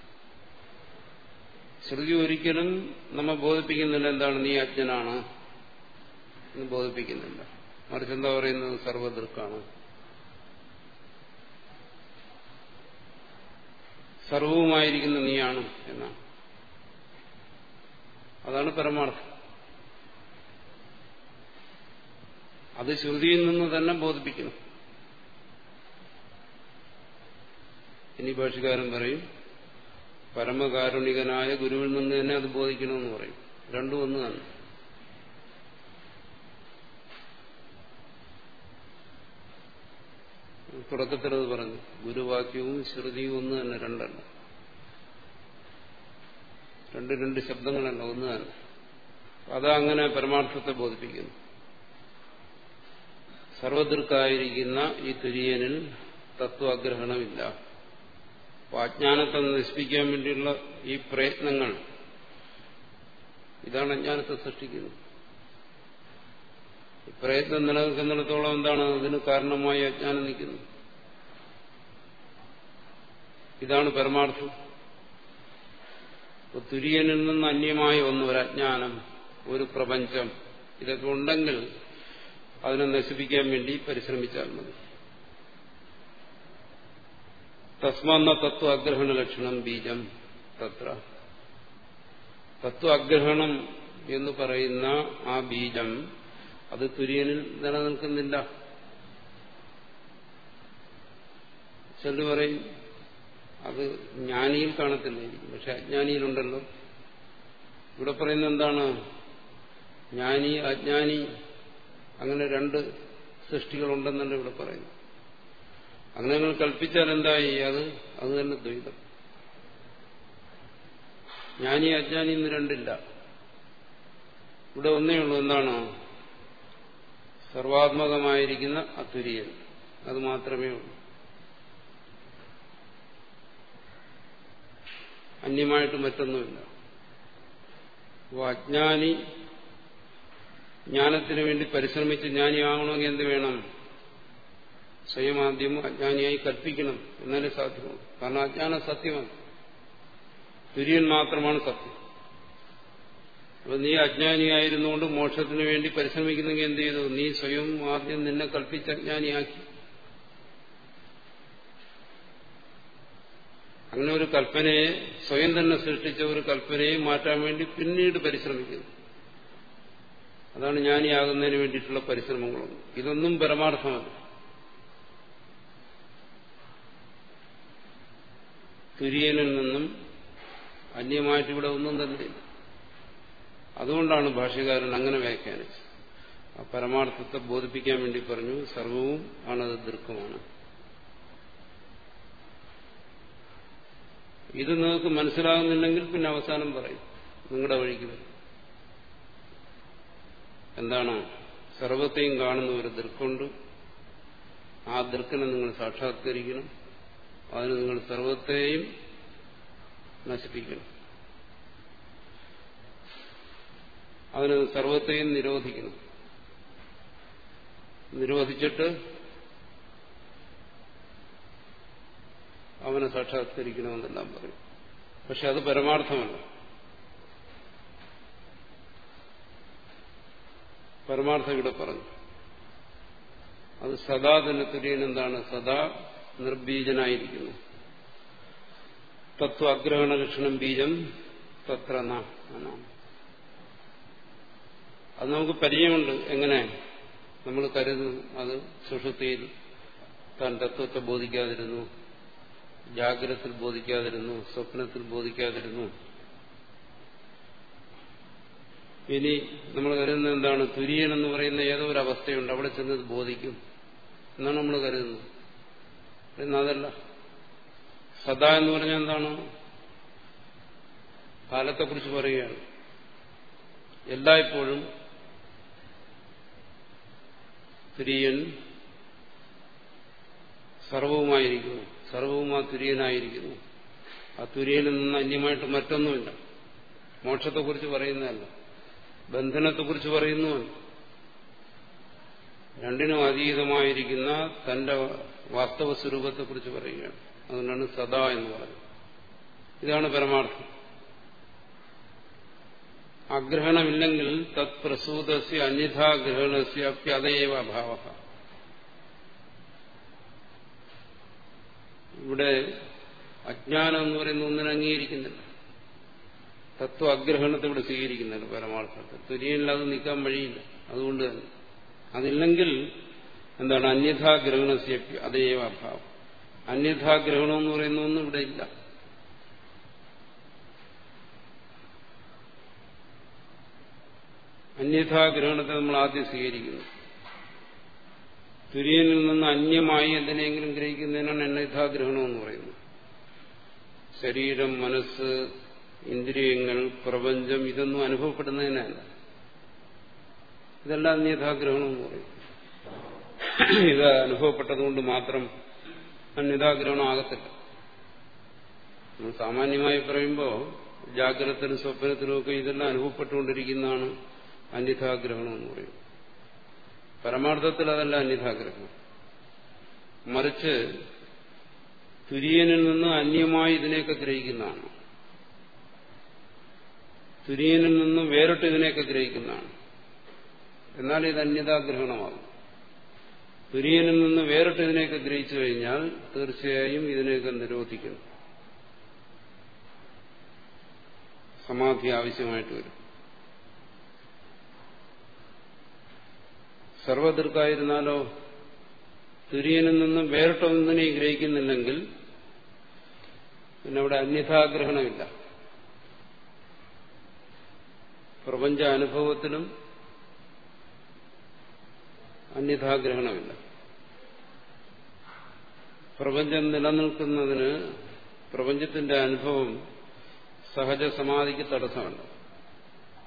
ശ്രുതി ഒരിക്കലും നമ്മെ ബോധിപ്പിക്കുന്നില്ല എന്താണ് നീ അജ്ഞനാണ് എന്ന് ബോധിപ്പിക്കുന്നില്ല. മറിച്ച് എന്താ പറയുന്നത്? സർവദൃക്കാണ്. സർവവുമായിരിക്കുന്ന നീയാണ് എന്നാണ്. അതാണ് പരമാർത്ഥം. അത് ശ്രുതിയിൽ നിന്ന് തന്നെ ബോധിപ്പിക്കുന്നു. ഇനി ഭാഷകാരൻ പറയും പരമകാരുണികനായ ഗുരുവിൽ നിന്ന് തന്നെ അത് ബോധിക്കണമെന്ന് പറയും. രണ്ടും ഒന്ന് തന്നെ തുടക്കത്തിലത് പറഞ്ഞു ഗുരുവാക്യവും ശ്രുതിയും ഒന്ന് തന്നെ രണ്ടല്ല രണ്ട് രണ്ട് ശബ്ദങ്ങളല്ല ഒന്ന് തന്നെ അത് അങ്ങനെ പരമാർത്ഥത്തെ ബോധിപ്പിക്കുന്നു. സർവദൃക്കായിരിക്കുന്ന ഈ തുര്യനിൽ തത്വാഗ്രഹണമില്ല. അപ്പോൾ അജ്ഞാനത്തെ നശിപ്പിക്കാൻ വേണ്ടിയുള്ള ഈ പ്രയത്നങ്ങൾ ഇതാണ് അജ്ഞാനത്തെ സൃഷ്ടിക്കുന്നത്. ഈ പ്രയത്നം നിലനിൽക്കുന്നിടത്തോളം എന്താണ്? അതിന് കാരണമായി അജ്ഞാനം നിൽക്കുന്നത് ഇതാണ് പരമാർത്ഥം. തുര്യനിൽ നിന്ന് അന്യമായ ഒന്ന് ഒരു അജ്ഞാനം ഒരു പ്രപഞ്ചം ഇതൊക്കെ ഉണ്ടെങ്കിൽ അതിനെ നശിപ്പിക്കാൻ വേണ്ടി പരിശ്രമിച്ചാൽ മതി. തസ്മാന്ന തത്വ അഗ്രഹണ ലക്ഷണം ബീജം തത്ര. തത്വ അഗ്രഹണം എന്ന് പറയുന്ന ആ ബീജം അത് തുര്യനിൽ നിലനിൽക്കുന്നില്ല. ചെല്ലു പറയും അത് ജ്ഞാനിയിൽ കാണത്തില്ലായിരിക്കും പക്ഷെ അജ്ഞാനിയിലുണ്ടല്ലോ. ഇവിടെ പറയുന്നത് എന്താണ്? ജ്ഞാനി അജ്ഞാനി അങ്ങനെ രണ്ട് സൃഷ്ടികളുണ്ടെന്നല്ല ഇവിടെ പറയുന്നു അങ്ങനെ നിങ്ങൾ കൽപ്പിച്ചാൽ എന്തായി? അത് അത് തന്നെ ദ്വൈതം. ജ്ഞാനി അജ്ഞാനി എന്ന് രണ്ടില്ല. ഇവിടെ ഒന്നേ ഉള്ളൂ. എന്താണ്? സർവാത്മകമായിരിക്കുന്ന അതുര്യൻ. അത് മാത്രമേ ഉള്ളൂ. അന്യമായിട്ട് മറ്റൊന്നുമില്ല. അജ്ഞാനി ജ്ഞാനത്തിന് വേണ്ടി പരിശ്രമിച്ച് ജ്ഞാനിയാകണമെങ്കിൽ എന്ത് വേണം? സ്വയം ആദ്യം അജ്ഞാനിയായി കൽപ്പിക്കണം എന്നാലേ സാധ്യമാണ് കാരണം അജ്ഞാനം സത്യമാണ്. തുര്യൻ മാത്രമാണ് സത്യം. അപ്പൊ നീ അജ്ഞാനിയായിരുന്നുകൊണ്ട് മോക്ഷത്തിന് വേണ്ടി പരിശ്രമിക്കുന്നെങ്കിൽ എന്ത് ചെയ്തു? നീ സ്വയം ആദ്യം നിന്നെ കൽപ്പിച്ച് അജ്ഞാനിയാക്കി. അങ്ങനെ ഒരു കൽപ്പനയെ സ്വയം തന്നെ സൃഷ്ടിച്ച ഒരു കൽപ്പനയെ മാറ്റാൻ വേണ്ടി പിന്നീട് പരിശ്രമിക്കുന്നു. അതാണ് ജ്ഞാനിയാകുന്നതിന് വേണ്ടിയിട്ടുള്ള പരിശ്രമങ്ങളൊന്നും ഇതൊന്നും പരമാർത്ഥമല്ല. തുര്യനിൽ നിന്നും അന്യമായിട്ട് ഇവിടെ ഒന്നും തന്നെയില്ല അതുകൊണ്ടാണ് ഭാഷകാരൻ അങ്ങനെ വ്യാഖ്യാനിച്ചത്. ആ പരമാർത്ഥത്തെ ബോധിപ്പിക്കാൻ വേണ്ടി പറഞ്ഞു സർവവും ആണത് ദീർഘമാണ്. ഇത് നിങ്ങൾക്ക് മനസ്സിലാകുന്നുണ്ടെങ്കിൽ പിന്നെ അവസാനം പറയും. നിങ്ങളുടെ വഴിക്ക് വരും. എന്താണ്? സർവത്തെയും കാണുന്ന ഒരു ദൃക്കുണ്ട്. ആ ദൃക്കിനെ നിങ്ങൾ സാക്ഷാത്കരിക്കണം. അതിന് നിങ്ങൾ സർവത്തെയും നശിപ്പിക്കണം. അതിന് സർവത്തെയും നിരോധിക്കണം. നിരോധിച്ചിട്ട് അവനെ സാക്ഷാത്കരിക്കണമെന്നെല്ലാം പറയും. പക്ഷെ അത് പരമാർത്ഥമല്ല. പരമാർത്ഥം ഇവിടെ പറഞ്ഞു. അത് സദാ തന്നെ തുര്യൻ എന്താണ്? സദാ നിർബീജനായിരിക്കുന്നു. തത്വ അഗ്രഹണ ലക്ഷണം ബീജം തത്ര അത് നമുക്ക് പരിചയമുണ്ട്. എങ്ങനെ? നമ്മൾ കരുതുന്നു അത് സുഷുതിയിൽ താൻ തത്വത്തെ ബോധിക്കാതിരുന്നു. ജാഗ്രതത്തിൽ ബോധിക്കാതിരുന്നു സ്വപ്നത്തിൽ ബോധിക്കാതിരുന്നു. ഇനി നമ്മൾ കരുതുന്നത് എന്താണ്? തുര്യൻ എന്ന് പറയുന്ന ഏതോ ഒരു അവസ്ഥയുണ്ട്. അവിടെ ചെന്നത് ബോധിക്കും എന്നാണ് നമ്മൾ കരുതുന്നത്. എന്നാൽ അതല്ല. സദാ എന്ന് പറഞ്ഞാൽ എന്താണ്? കാലത്തെക്കുറിച്ച് പറയുകയാണ്. എല്ലായ്പ്പോഴും തുര്യൻ സർവവുമായിരിക്കുന്നു. സർവവും ആ തുര്യനായിരിക്കുന്നു. ആ തുര്യനിൽ നിന്ന് അന്യമായിട്ട് മറ്റൊന്നുമില്ല. മോക്ഷത്തെക്കുറിച്ച് പറയുന്നതല്ല. ബന്ധനത്തെക്കുറിച്ച് പറയുന്നു രണ്ടിനും അതീതമായിരിക്കുന്ന തന്റെ വാസ്തവ സ്വരൂപത്തെക്കുറിച്ച് പറയുകയാണ്. അതുകൊണ്ടാണ് സദാ എന്ന് പറയുന്നത്. ഇതാണ് പരമാർത്ഥം. അഗ്രഹണമില്ലെങ്കിൽ തത് പ്രസൂതസ്യ അന്യഥാഗ്രഹണസ്യ അപ്യതയേവ അഭാവ ഇവിടെ അജ്ഞാനം എന്ന് പറയുന്ന ഒന്നിനെ അംഗീകരിക്കുന്നില്ല. തത്വ അഗ്രഹണത്തെ ഇവിടെ സ്വീകരിക്കുന്നില്ല പരമാർത്ഥത്തെ തുര്യനിലത് നീക്കാൻ വഴിയില്ല. അതുകൊണ്ട് തന്നെ. അതില്ലെങ്കിൽ എന്താണ്? അന്യഥാഗ്രഹണസ്യ അതേവ അഭാവം. അന്യഥാഗ്രഹണം എന്ന് പറയുന്ന ഒന്നും ഇവിടെ ഇല്ല. അന്യഥാഗ്രഹണത്തെ നമ്മൾ ആദ്യം സ്വീകരിക്കുന്നു. തുര്യനിൽ നിന്ന് അന്യമായി എന്തിനെങ്കിലും ഗ്രഹിക്കുന്നതിനാണ് അന്യഥാഗ്രഹണം എന്ന് പറയുന്നത്. ശരീരം മനസ്സ് ഇന്ദ്രിയങ്ങൾ പ്രപഞ്ചം ഇതൊന്നും അനുഭവപ്പെടുന്നതിനല്ല. ഇതെല്ലാം അന്യഥാഗ്രഹണം എന്ന് പറയും. ഇത് അനുഭവപ്പെട്ടതുകൊണ്ട് മാത്രം അന്യഥാഗ്രഹണമാകത്തില്ല സാമാന്യമായി പറയുമ്പോൾ ജാഗ്രതത്തിനും സ്വപ്നത്തിനും ഒക്കെ ഇതെല്ലാം അനുഭവപ്പെട്ടുകൊണ്ടിരിക്കുന്നതാണ് അന്യഥാഗ്രഹണം എന്ന് പറയും. പരമാർത്ഥത്തിൽ അതല്ല അന്യഥാഗ്രഹം. മറിച്ച് തുര്യനിൽ നിന്ന് അന്യമായി ഇതിനെയൊക്കെ ഗ്രഹിക്കുന്നതാണ്. തുര്യനിൽ നിന്ന് വേറിട്ട് ഇതിനെയൊക്കെ ഗ്രഹിക്കുന്നതാണ്. എന്നാൽ ഇത് അന്യതാഗ്രഹണമാകും തുര്യനിൽ നിന്ന് വേറിട്ട് ഇതിനെയൊക്കെ ഗ്രഹിച്ചു കഴിഞ്ഞാൽ തീർച്ചയായും ഇതിനെയൊക്കെ നിരോധിക്കണം സമാധി ആവശ്യമായിട്ട് വരും. സർവദീർഘായിരുന്നാലോ തുര്യനിൽ നിന്നും വേറിട്ട ഒന്നിനെയും ഗ്രഹിക്കുന്നില്ലെങ്കിൽ പിന്നെ അവിടെ അന്യഥാഗ്രഹണമില്ല. പ്രപഞ്ച അനുഭവത്തിലും അന്യഥാഗ്രഹണമില്ല. പ്രപഞ്ചം നിലനിൽക്കുന്നതിന് പ്രപഞ്ചത്തിന്റെ അനുഭവം സഹജ സമാധിക്ക് തടസ്സമല്ല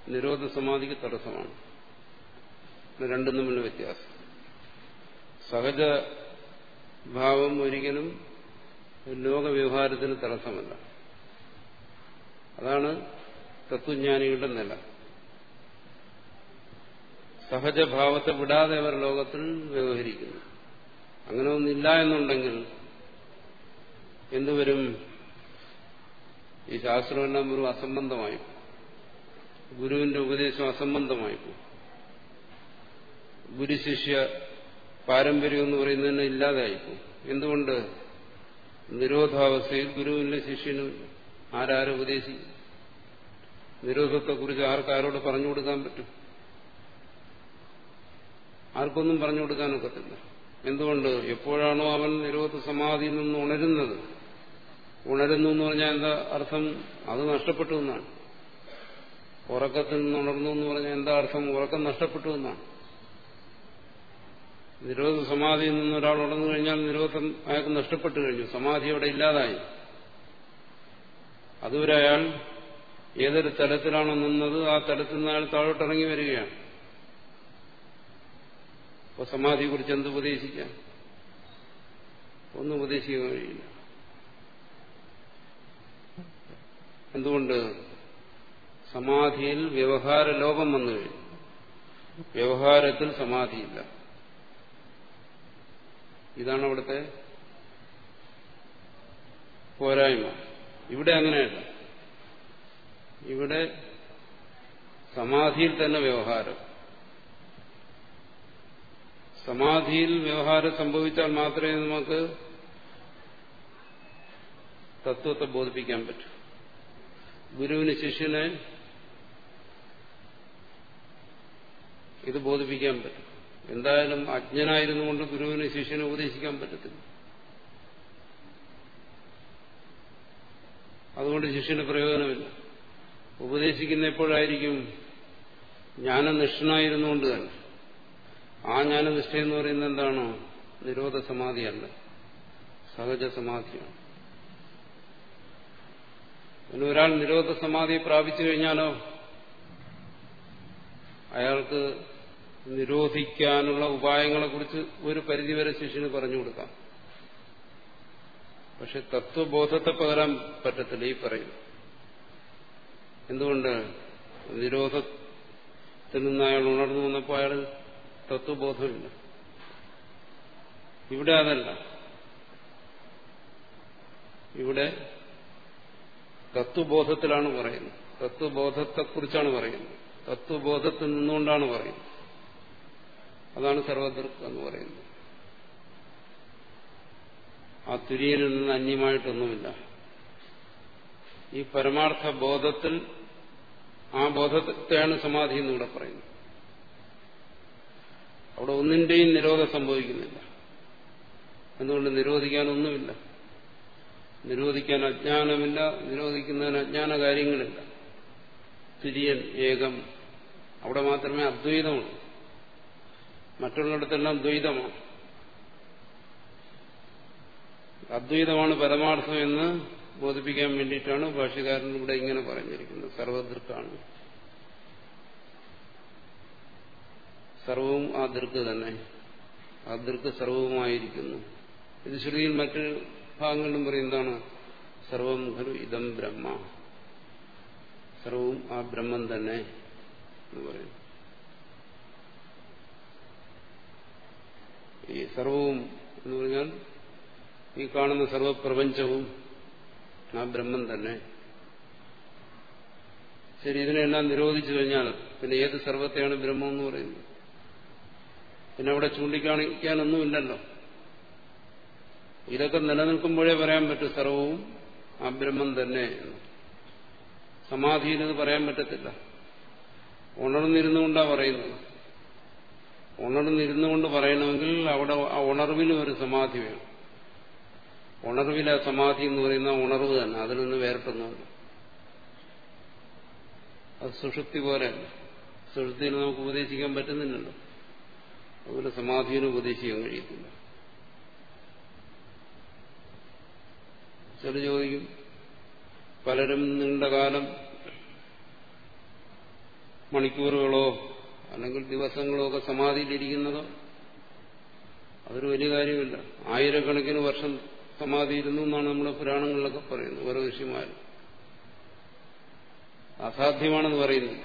നിരോധ സമാധിക്ക് തടസ്സമാണ്. രണ്ടും തമ്മിലുള്ള വ്യത്യാസം. സഹജ ഭാവം ഒരിക്കലും ലോകവ്യവഹാരത്തിന് തടസ്സമല്ല. അതാണ് തത്വജ്ഞാനികളുടെ നില. സഹജഭാവത്തെ വിടാതെ അവർ ലോകത്തിൽ വ്യവഹരിക്കുന്നു. അങ്ങനെ ഒന്നില്ല എന്നുണ്ടെങ്കിൽ എന്തുവരും? ഈ ശാസ്ത്രമെല്ലാം ഒരു അസംബന്ധമായി. ഗുരുവിന്റെ ഉപദേശം അസംബന്ധമായി ഗുരുശിഷ്യ പാരമ്പര്യം എന്ന് പറയുന്നതിന് ഇല്ലാതായിപ്പോകും എന്തുകൊണ്ട്? നിരോധാവസ്ഥയിൽ ഗുരുവില്ല ശിഷ്യനും ആരാരും ഉപദേശിക്കും. നിരോധത്തെക്കുറിച്ച് ആർക്കാരോട് പറഞ്ഞു കൊടുക്കാൻ പറ്റും? ആർക്കൊന്നും പറഞ്ഞു കൊടുക്കാനൊക്കത്തില്ല എന്തുകൊണ്ട്? എപ്പോഴാണോ അവൻ നിരോധ സമാധിയിൽ നിന്ന് ഉണരുന്നത്. ഉണരുന്നു എന്ന് പറഞ്ഞാൽ എന്താ അർത്ഥം? അത് നഷ്ടപ്പെട്ടു എന്നാണ്. ഉറക്കത്തിൽ നിന്ന് ഉണർന്നു എന്ന് പറഞ്ഞാൽ എന്താ അർത്ഥം? ഉറക്കം നഷ്ടപ്പെട്ടു എന്നാണ്. നിരോധ സമാധിയിൽ നിന്ന് ഒരാൾ ഉടന്നു കഴിഞ്ഞാൽ നിരോധം അയാൾക്ക് നഷ്ടപ്പെട്ടു കഴിഞ്ഞു. സമാധി അവിടെ ഇല്ലാതായി. അതുവരെ അയാൾ ഏതൊരു തലത്തിലാണോ നിന്നത് ആ തലത്തിൽ നിന്ന് അയാൾ താഴോട്ടിറങ്ങി വരികയാണ്. അപ്പൊ സമാധിയെക്കുറിച്ച് എന്ത് ഉപദേശിക്കാം? ഒന്നും ഉപദേശിക്കാൻ കഴിയില്ല. എന്തുകൊണ്ട്? സമാധിയിൽ വ്യവഹാര ലോകം വന്നു കഴിഞ്ഞു. വ്യവഹാരത്തിൽ സമാധിയില്ല. ഇതാണ് അവിടുത്തെ പോരായ്മ. ഇവിടെ അങ്ങനെയല്ല. ഇവിടെ സമാധിയിൽ തന്നെ വ്യവഹാരം. സമാധിയിൽ വ്യവഹാരം സംഭവിച്ചാൽ മാത്രമേ നമുക്ക് തത്വത്തെ ബോധിപ്പിക്കാൻ പറ്റൂ. ഗുരുവിന് ശിഷ്യനെ ഇത് ബോധിപ്പിക്കാൻ പറ്റും. എന്തായാലും അജ്ഞനായിരുന്നു കൊണ്ട് ഗുരുവിന് ശിഷ്യനെ ഉപദേശിക്കാൻ പറ്റത്തില്ല. അതുകൊണ്ട് ശിഷ്യന് പ്രയോജനമില്ല. ഉപദേശിക്കുന്ന എപ്പോഴായിരിക്കും ജ്ഞാനനിഷ്ഠനായിരുന്നുകൊണ്ട് തന്നെ. ആ ജ്ഞാനനിഷ്ഠ എന്ന് പറയുന്നത് എന്താണോ? നിരോധ സമാധിയല്ല സഹജ സമാധിയാണ് പിന്നെ ഒരാൾ നിരോധ സമാധി പ്രാപിച്ചു കഴിഞ്ഞാലോ? അയാൾക്ക് നിരോധിക്കാനുള്ള ഉപായങ്ങളെക്കുറിച്ച് ഒരു പരിധിവരെ ശിഷ്യന് പറഞ്ഞു കൊടുക്കാം. പക്ഷെ തത്വബോധത്തെ പകരാൻ പറ്റത്തില്ല ഈ പറയും എന്തുകൊണ്ട്? നിരോധത്തിൽ നിന്ന് അയാൾ ഉണർന്നു വന്നപ്പോൾ അയാൾ തത്വബോധമില്ല. ഇവിടെ അതല്ല. ഇവിടെ തത്വബോധത്തിലാണ് പറയുന്നത്. തത്വബോധത്തെക്കുറിച്ചാണ് പറയുന്നത്. തത്വബോധത്തിൽ നിന്നുകൊണ്ടാണ് പറയുന്നത്. അതാണ് സർവദൃക് എന്ന് പറയുന്നത്. ആ തുര്യനിൽ നിന്ന് അന്യമായിട്ടൊന്നുമില്ല. ഈ പരമാർത്ഥ ബോധത്തിൽ ആ ബോധത്തെയാണ് സമാധി എന്ന് ഇവിടെ പറയുന്നത് അവിടെ ഒന്നിന്റെയും നിരോധം സംഭവിക്കുന്നില്ല. എന്തുകൊണ്ട് നിരോധിക്കാനൊന്നുമില്ല? നിരോധിക്കാൻ അജ്ഞാനമില്ല നിരോധിക്കുന്നതിന് അജ്ഞാന കാര്യങ്ങളില്ല തുര്യൻ ഏകം. അവിടെ മാത്രമേ അദ്വൈതമുള്ളൂ. മറ്റുള്ളിടത്തെല്ലാം ദ്വൈതമാണ്. അദ്വൈതമാണ് പരമാർത്ഥം എന്ന് ബോധിപ്പിക്കാൻ വേണ്ടിയിട്ടാണ് ഭാഷകാരൻ ഇവിടെ ഇങ്ങനെ പറഞ്ഞിരിക്കുന്നത്. സർവദൃക്കാണ് സർവവും ആ ദൃക്ക് തന്നെ. ആ ദൃക്ക് സർവവുമായിരിക്കുന്നു. ഇത് ശ്രുതിയിൽ മറ്റു ഭാഗങ്ങളിലും പറയുന്നതാണ് സർവം ഖലു ഇതം ബ്രഹ്മ. സർവവും ആ ബ്രഹ്മം തന്നെ എന്ന് പറയും. ഈ സർവവും എന്ന് പറഞ്ഞാൽ ഈ കാണുന്ന സർവപ്രപഞ്ചവും ആ ബ്രഹ്മം തന്നെ. ശരി ഇതിനെല്ലാം നിരോധിച്ചു കഴിഞ്ഞാൽ പിന്നെ ഏത് സർവത്തെയാണ് ബ്രഹ്മം എന്ന് പറയുന്നത്? പിന്നെ അവിടെ ചൂണ്ടിക്കാണിക്കാനൊന്നുമില്ലല്ലോ. ഇതൊക്കെ നിലനിൽക്കുമ്പോഴേ പറയാൻ പറ്റൂ സർവവും ആ ബ്രഹ്മം തന്നെ സമാധിയിൽ ഇത് പറയാൻ പറ്റത്തില്ല. ഉണർന്നിരുന്നുകൊണ്ടാണ് പറയുന്നത്. ഉണർന്നിരുന്നുകൊണ്ട് പറയണമെങ്കിൽ അവിടെ ആ ഉണർവിന് ഒരു സമാധി വേണം. ഉണർവിലെ സമാധി എന്ന് പറയുന്ന ഉണർവ് തന്നെ അതിൽ നിന്ന് വേറിട്ടൊന്നുമില്ല അത് സുഷുപ്തി പോലെ സുഷുപ്തിയിൽ നമുക്ക് ഉപദേശിക്കാൻ പറ്റുന്നില്ലല്ലോ. അതുപോലെ സമാധിയിൽ ഉപദേശിക്കാൻ കഴിയത്തില്ല. ചില ചോദിക്കും പലരും നീണ്ടകാലം മണിക്കൂറുകളോ അല്ലെങ്കിൽ ദിവസങ്ങളൊക്കെ സമാധിയിലിരിക്കുന്നതോ? അതൊരു വലിയ കാര്യമില്ല. ആയിരക്കണക്കിന് വർഷം സമാധിയിരുന്നു എന്നാണ് നമ്മുടെ പുരാണങ്ങളിലൊക്കെ പറയുന്നത് ഓരോ ഋഷിമാരും. അസാധ്യമാണെന്ന് പറയുന്നില്ല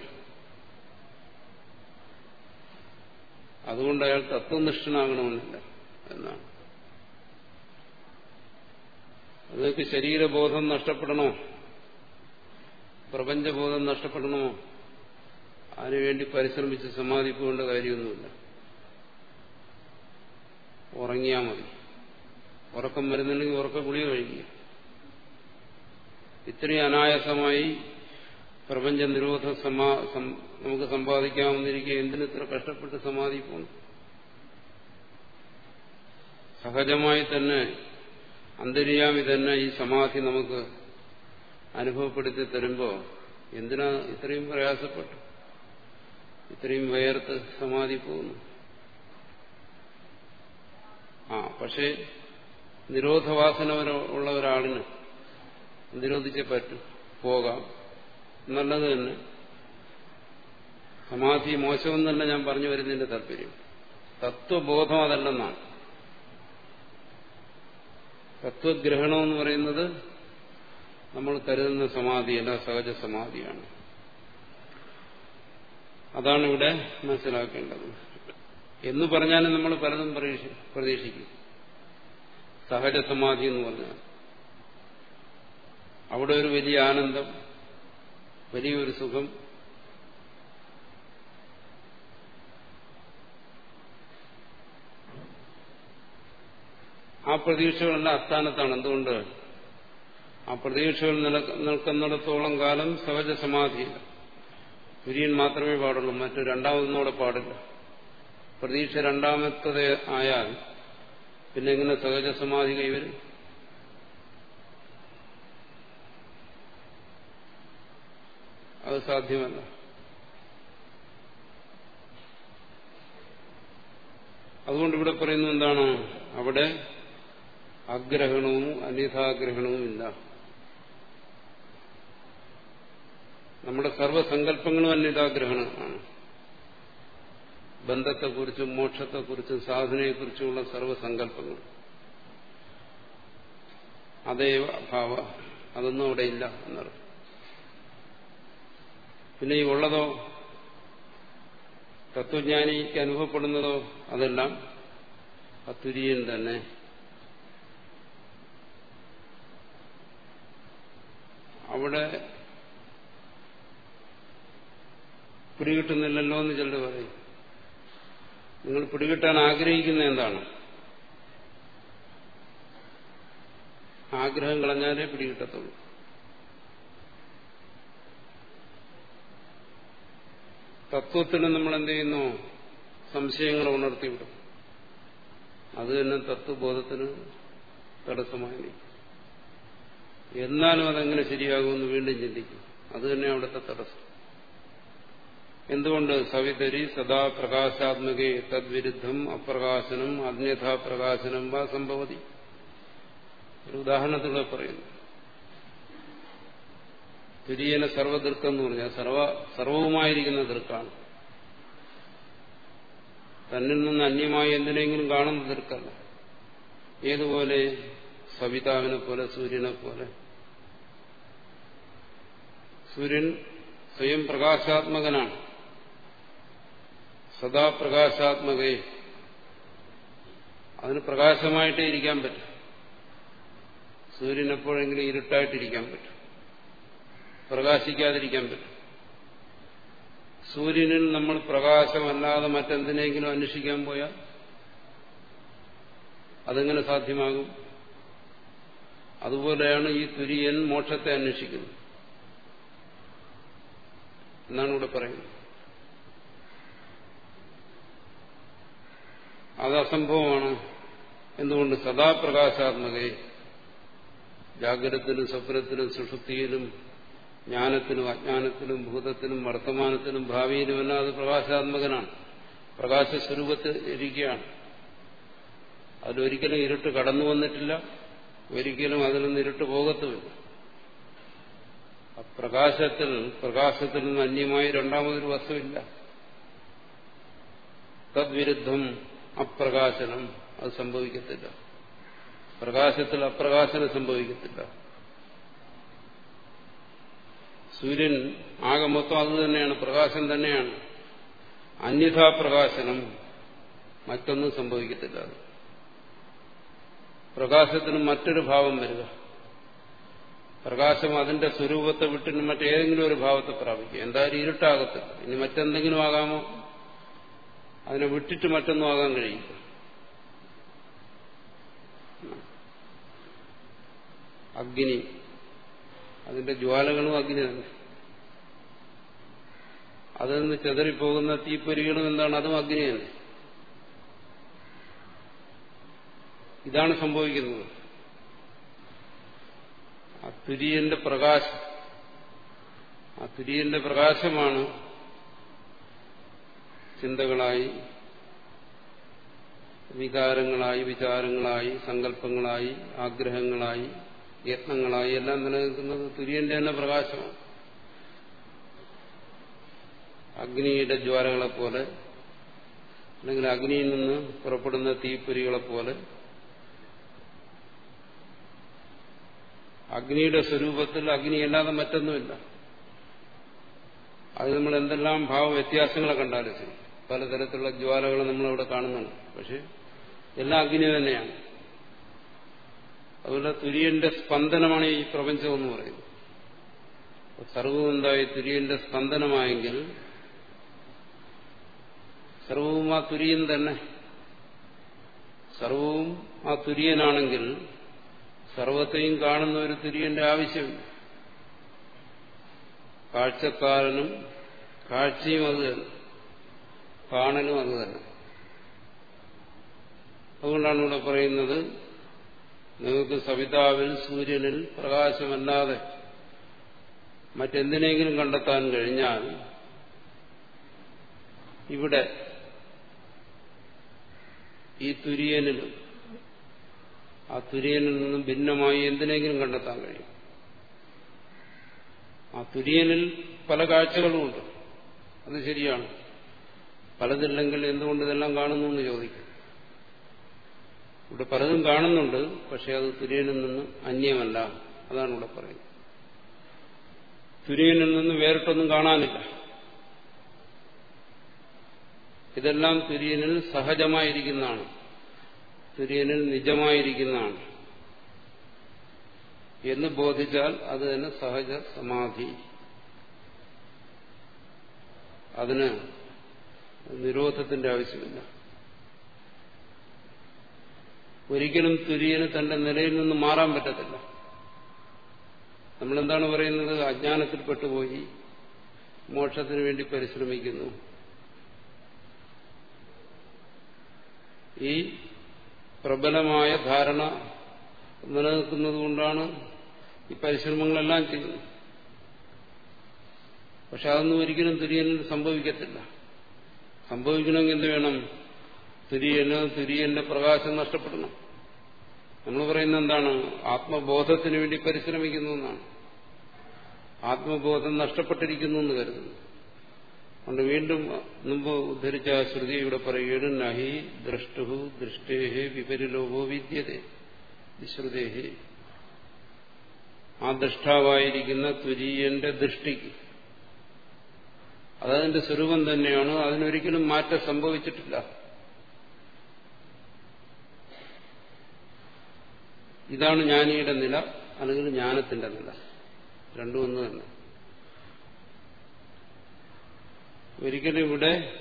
അതുകൊണ്ട് അയാൾ തത്വനിഷ്ഠനാകണമെന്നില്ല എന്നാണ്. അതൊക്കെ ശരീരബോധം നഷ്ടപ്പെടണോ? പ്രപഞ്ചബോധം നഷ്ടപ്പെടണമോ അതിനുവേണ്ടി പരിശ്രമിച്ച് സമാധിപ്പോകേണ്ട കാര്യമൊന്നുമില്ല. ഉറങ്ങിയാൽ മതി. ഉറക്കം വരുന്നുണ്ടെങ്കിൽ ഉറക്ക ഗുളിക കഴിക്കുക. ഇത്രയും അനായാസമായി പ്രപഞ്ച നിരോധ നമുക്ക് സമ്പാദിക്കാവുന്നിരിക്കുക എന്തിനു ഇത്ര കഷ്ടപ്പെട്ട് സമാധി പോകണം സഹജമായി തന്നെ അന്തര്യാമി തന്നെ ഈ സമാധി നമുക്ക് അനുഭവപ്പെടുത്തി തരുമ്പോൾ എന്തിനാ ഇത്രയും പ്രയാസപ്പെട്ടു? ഇത്രയും വേർത്ത് സമാധി പോകുന്നു. ആ പക്ഷേ നിരോധവാസന ഉള്ള ഒരാളിന് നിരോധിച്ചേ പറ്റും. പോകാം. നല്ലത് തന്നെ. സമാധി മോശമെന്നല്ല ഞാൻ പറഞ്ഞു വരുന്നതിന്റെ താല്പര്യം. തത്വബോധം അതല്ലെന്നാണ്. തത്വഗ്രഹണം എന്ന് പറയുന്നത് നമ്മൾ കരുതുന്ന സമാധിയല്ല സഹജ സമാധിയാണ്. അതാണ് ഇവിടെ മനസ്സിലാക്കേണ്ടത്. എന്ന് പറഞ്ഞാലും നമ്മൾ പലതും പ്രതീക്ഷിക്കും. സഹജ സമാധി എന്ന് പറഞ്ഞാൽ. അവിടെ ഒരു വലിയ ആനന്ദം വലിയൊരു സുഖം. ആ പ്രതീക്ഷകളെല്ലാം അസ്ഥാനത്താണ്. എന്തുകൊണ്ട്? ആ പ്രതീക്ഷകൾ നിൽക്കുന്നിടത്തോളം കാലം സഹജ സമാധിയില്ല തുര്യൻ മാത്രമേ പാടുള്ളൂ. മറ്റു രണ്ടാമതൊന്നുകൂടെ പാടില്ല. പ്രതീക്ഷ രണ്ടാമത്തത് ആയാൽ പിന്നെ എങ്ങനെ സഹജ സമാധി കൈവരും അത് സാധ്യമല്ല. അതുകൊണ്ട് ഇവിടെ പറയുന്നത് എന്താണ്? അവിടെ അഗ്രഹണവും അനിതാഗ്രഹണവും ഇല്ല നമ്മുടെ സർവസങ്കല്പങ്ങളും അന്യതാഗ്രഹണമാണ് ബന്ധത്തെക്കുറിച്ചും മോക്ഷത്തെക്കുറിച്ചും സാധനയെക്കുറിച്ചുമുള്ള സർവസങ്കല്പങ്ങൾ. അതേവ ഭാവ അതൊന്നും അവിടെ ഇല്ല എന്നറിയും. പിന്നെ ഈ ഉള്ളതോ തത്വജ്ഞാനിക്ക് അനുഭവപ്പെടുന്നതോ അതെല്ലാം അതുര്യൻ തന്നെ. അവിടെ പിടികിട്ടുന്നില്ലല്ലോ എന്ന് ചിലർ പറയും. നിങ്ങൾ പിടികിട്ടാൻ ആഗ്രഹിക്കുന്ന എന്താണ്? ആഗ്രഹം കളഞ്ഞാലേ പിടികിട്ടത്തുള്ളൂ. തത്വത്തിന് നമ്മൾ എന്ത് ചെയ്യുന്നു? സംശയങ്ങൾ ഉണർത്തിവിടും. അത് തന്നെ തത്വബോധത്തിന് തടസ്സമായി നിൽക്കും. എന്നാലും അതെങ്ങനെ ശരിയാകുമെന്ന് വീണ്ടും ചിന്തിക്കും. അത് തന്നെ അവിടുത്തെ തടസ്സം. എന്തുകൊണ്ട് സവിതരി സദാ പ്രകാശാത്മകേ തദ്വിരുദ്ധം അപ്രകാശനം അന്യഥാ പ്രകാശനം വാ സംഭവതി? ഒരു ഉദാഹരണത്തിലൂടെ പറയുന്നു. തുര്യന സർവദൃക്കം എന്ന് പറഞ്ഞാൽ സർവ സർവവുമായിരിക്കുന്ന ദൃക്കാണ് തന്നിൽ നിന്ന് അന്യമായി എന്തിനെങ്കിലും കാണുന്ന ദൃക്കല്ല ഏതുപോലെ? സവിതാവിനെ പോലെ സൂര്യനെ പോലെ. സൂര്യൻ സ്വയം പ്രകാശാത്മകനാണ്. സദാ പ്രകാശാത്മകയെ അതിന് പ്രകാശമായിട്ടേ ഇരിക്കാൻ പറ്റും. സൂര്യൻ എപ്പോഴെങ്കിലും ഇരുട്ടായിട്ടിരിക്കാൻ പറ്റും. പ്രകാശിക്കാതിരിക്കാൻ പറ്റും. സൂര്യനിൽ നമ്മൾ പ്രകാശമല്ലാതെ മറ്റെന്തിനെങ്കിലും അന്വേഷിക്കാൻ പോയാൽ അതെങ്ങനെ സാധ്യമാകും? അതുപോലെയാണ് ഈ തുര്യൻ മോക്ഷത്തെ അന്വേഷിക്കുന്നത്. എന്നാണ് ഇവിടെ പറയുന്നത്. അത് അസംഭവമാണ്. എന്തുകൊണ്ട് സദാപ്രകാശാത്മകയെ ജാഗ്രതത്തിലും സ്വപ്നത്തിലും സുഷുപ്തിയിലും ജ്ഞാനത്തിനും അജ്ഞാനത്തിനും ഭൂതത്തിനും വർത്തമാനത്തിനും ഭാവിയിലുമെല്ലാം അത് പ്രകാശാത്മകനാണ്. പ്രകാശസ്വരൂപത്തിൽ ഇരിക്കുകയാണ്. അതിലൊരിക്കലും ഇരുട്ട് കടന്നു വന്നിട്ടില്ല. ഒരിക്കലും അതിൽ നിന്ന് ഇരുട്ട് പോകത്തുമില്ല. പ്രകാശത്തിൽ പ്രകാശത്തിൽ നിന്ന് അന്യമായി രണ്ടാമതൊരു വസ്തുവില്ല. തദ്വിരുദ്ധം അപ്രകാശനം അത് സംഭവിക്കത്തില്ല. പ്രകാശത്തിൽ അപ്രകാശനം സംഭവിക്കത്തില്ല. സൂര്യൻ ആകെ മൊത്തം അത് തന്നെയാണ് പ്രകാശം തന്നെയാണ്. അന്യഥാ പ്രകാശനം മറ്റൊന്നും സംഭവിക്കത്തില്ല. പ്രകാശത്തിന് മറ്റൊരു ഭാവം വരിക. പ്രകാശം അതിന്റെ സ്വരൂപത്തെ വിട്ടിന് മറ്റേതെങ്കിലും ഒരു ഭാവത്തെ പ്രാപിക്കുക. എന്തായാലും ഇരുട്ടാകത്തില്ല. ഇനി മറ്റെന്തെങ്കിലും ആകാമോ? അതിനെ വിട്ടിട്ട് മറ്റൊന്നും ആകാൻ കഴിയില്ല. അഗ്നി. അതിന്റെ ജ്വാലകളും അഗ്നി തന്നെ അതിൽ നിന്ന് ചെതറിപ്പോകുന്ന തീപ്പൊരികളും എന്താണ്? അതും അഗ്നി തന്നെ ഇതാണ് സംഭവിക്കുന്നത്. ആ തുര്യന്റെ പ്രകാശം. ആ തുര്യന്റെ പ്രകാശമാണ് ചിന്തകളായി വികാരങ്ങളായി വിചാരങ്ങളായി സങ്കല്പങ്ങളായി ആഗ്രഹങ്ങളായി യത്നങ്ങളായി എല്ലാം നിലനിൽക്കുന്നത് തുര്യന്റെ തന്നെ പ്രകാശമാണ്. അഗ്നിയുടെ ജ്വാലകളെപ്പോലെ അല്ലെങ്കിൽ അഗ്നിയിൽ നിന്ന് പുറപ്പെടുന്ന തീപ്പൊരികളെപ്പോലെ അഗ്നിയുടെ സ്വരൂപത്തിൽ അഗ്നിയല്ലാതെ മറ്റൊന്നുമില്ല. അത് നമ്മൾ എന്തെല്ലാം ഭാവ വ്യത്യാസങ്ങളെ കണ്ടാലും ശരി. പലതരത്തിലുള്ള ജ്വാലകൾ നമ്മളവിടെ കാണുന്നുണ്ട്. പക്ഷെ എല്ലാം അഗ്നി തന്നെയാണ്. അതുപോലെ തുര്യന്റെ സ്പന്ദനമാണ് ഈ പ്രപഞ്ചം എന്ന് പറയുന്നത്. സർവവുമുണ്ടായി തുര്യന്റെ സ്പന്ദനമായെങ്കിൽ സർവവും ആ തുര്യൻ തന്നെ. സർവവും ആ തുര്യനാണെങ്കിൽ സർവത്തെയും കാണുന്ന ഒരു തുര്യന്റെ ആവശ്യം കാഴ്ചക്കാരനും കാഴ്ചയും അത് തന്നെ. കാണലും അത് തന്നെ. അതുകൊണ്ടാണ് ഇവിടെ പറയുന്നത് നിങ്ങൾക്ക് സവിതാവിൽ സൂര്യനിൽ പ്രകാശമല്ലാതെ മറ്റെന്തിനെങ്കിലും കണ്ടെത്താൻ കഴിഞ്ഞാൽ ഇവിടെ ഈ തുര്യനിലും ആ തുര്യനിൽ നിന്നും ഭിന്നമായി എന്തിനെങ്കിലും കണ്ടെത്താൻ കഴിയും. ആ തുര്യനിൽ പല കാഴ്ചകളുമുണ്ട് അത് ശരിയാണ്. പലതില്ലെങ്കിൽ എന്തുകൊണ്ട് ഇതെല്ലാം കാണുന്നു എന്ന് ചോദിക്കും. ഇവിടെ പലതും കാണുന്നുണ്ട് പക്ഷെ അത് തുര്യനിൽ നിന്ന് അന്യമല്ല. അതാണ് ഇവിടെ പറയുന്നത്. തുര്യനിൽ നിന്ന് വേറിട്ടൊന്നും കാണാനില്ല. ഇതെല്ലാം തുര്യനിൽ സഹജമായിരിക്കുന്നതാണ്. തുര്യനിൽ നിജമായിരിക്കുന്നതാണ്. എന്ന് ബോധിച്ചാൽ അത് തന്നെ സഹജ സമാധി. അതിന് നിരോധത്തിന്റെ ആവശ്യമില്ല. ഒരിക്കലും തുര്യന് തന്റെ നിലയിൽ നിന്ന് മാറാൻ പറ്റത്തില്ല. നമ്മളെന്താണ് പറയുന്നത്? അജ്ഞാനത്തിൽ പെട്ടുപോയി മോക്ഷത്തിന് വേണ്ടി പരിശ്രമിക്കുന്നു. ഈ പ്രബലമായ ധാരണ നിലനിൽക്കുന്നത് കൊണ്ടാണ് ഈ പരിശ്രമങ്ങളെല്ലാം ചെയ്യുന്നത്. പക്ഷെ അതൊന്നും ഒരിക്കലും തുര്യനിൽ സംഭവിക്കത്തില്ല. സംഭവിക്കണമെങ്കിൽ എന്ത് വേണം? തുര്യന് തുര്യന്റെ പ്രകാശം നഷ്ടപ്പെടണം. നമ്മൾ പറയുന്ന എന്താണ്? ആത്മബോധത്തിന് വേണ്ടി പരിശ്രമിക്കുന്നു എന്നാണ്. ആത്മബോധം നഷ്ടപ്പെട്ടിരിക്കുന്നു എന്ന് കരുതുന്നു. അതുകൊണ്ട് വീണ്ടും മുമ്പ് ഉദ്ധരിച്ച ശ്രുതി ഇവിടെ പറയുകയാണ് നഹി ദ്രഷ്ടു ദൃഷ്ടേഹി വിപരിലോകോ വിദ്യതേ. ശ്രുതേഹി ആ ദൃഷ്ടാവായിരിക്കുന്ന തുര്യന്റെ ദൃഷ്ടിക്ക് അതതിന്റെ സ്വരൂപം തന്നെയാണ്? അതിനൊരിക്കലും മാറ്റം സംഭവിച്ചിട്ടില്ല. ഇതാണ് ജ്ഞാനിയുടെ നില അല്ലെങ്കിൽ ജ്ഞാനത്തിന്റെ നില. രണ്ടും ഒന്ന് തന്നെ. ഒരിക്കലും ഇവിടെ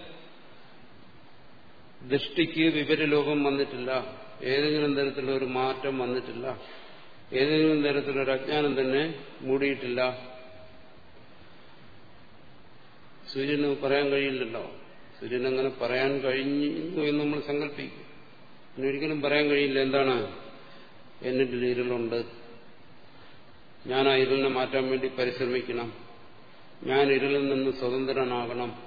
ദൃഷ്ടിക്ക് വിവരലോകം വന്നിട്ടില്ല. ഏതെങ്കിലും തരത്തിലുള്ള ഒരു മാറ്റം വന്നിട്ടില്ല. ഏതെങ്കിലും തരത്തിലൊരു അജ്ഞാനം തന്നെ മൂടിയിട്ടില്ല. സൂര്യന് പറയാൻ കഴിയില്ലല്ലോ. സൂര്യൻ അങ്ങനെ പറയാൻ കഴിഞ്ഞു എന്ന് നമ്മൾ സങ്കല്പിക്കും. പിന്നെ ഒരിക്കലും പറയാൻ കഴിയില്ല. എന്താണ്? എന്നെ ഇരുളുണ്ട് ഞാൻ ആ ഇരുളിനെ മാറ്റാൻ വേണ്ടി പരിശ്രമിക്കണം. ഞാൻ ഇരുളിൽ നിന്ന് സ്വതന്ത്രനാകണം.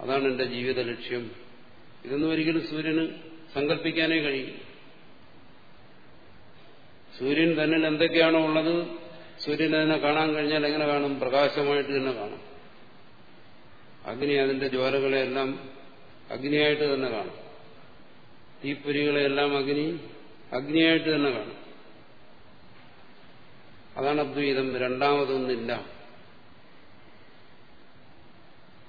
അതാണ് എന്റെ ജീവിത ലക്ഷ്യം. ഇതൊന്നും ഒരിക്കലും സൂര്യന് സങ്കല്പിക്കാനേ കഴിയും സൂര്യൻ തന്നിൽ എന്തൊക്കെയാണോ ഉള്ളത് സൂര്യനെ തന്നെ കാണാൻ കഴിഞ്ഞാൽ എങ്ങനെ കാണും? പ്രകാശമായിട്ട് തന്നെ കാണും. അഗ്നി അതിന്റെ ജ്വാലകളെയെല്ലാം അഗ്നിയായിട്ട് തന്നെ കാണും. തീപ്പൊരികളെയെല്ലാം അഗ്നി അഗ്നിയായിട്ട് തന്നെ കാണും. അതാണ് അദ്വൈതം. രണ്ടാമതൊന്നില്ല.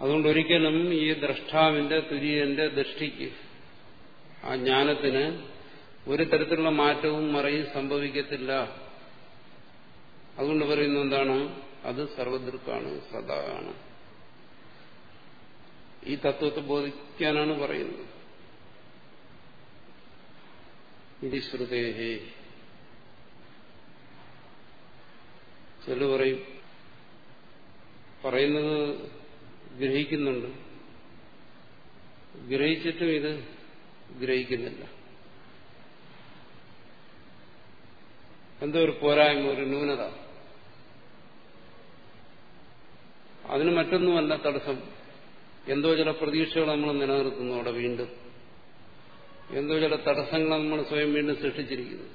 അതുകൊണ്ട് ഒരിക്കലും ഈ ദ്രഷ്ടാവിന്റെ തുര്യന്റെ ദൃഷ്ടിക്ക് ആ ജ്ഞാനത്തിന് ഒരു തരത്തിലുള്ള മാറ്റവും മറയും സംഭവിക്കത്തില്ല. അതുകൊണ്ട് പറയുന്നത് എന്താണ്? അത് സർവദൃക്കാണ് സദാ ആണ്. ഈ തത്വത്തെ ബോധിക്കാനാണ് പറയുന്നത്. ഇത് ശ്രുതേഹേ. ചില പറയും പറയുന്നത് ഗ്രഹിക്കുന്നുണ്ട്. ഗ്രഹിച്ചിട്ടും ഇത് ഗ്രഹിക്കുന്നില്ല. എന്തോ ഒരു പോരായ്മ ഒരു ന്യൂനത. അതിന് മറ്റൊന്നുമല്ല തടസ്സം. എന്തോ ചില പ്രതീക്ഷകൾ നമ്മൾ നിലനിർത്തുന്നു അവിടെ വീണ്ടും. എന്തോ ചില തടസ്സങ്ങൾ നമ്മൾ സ്വയം വീണ്ടും സൃഷ്ടിച്ചിരിക്കുന്നു.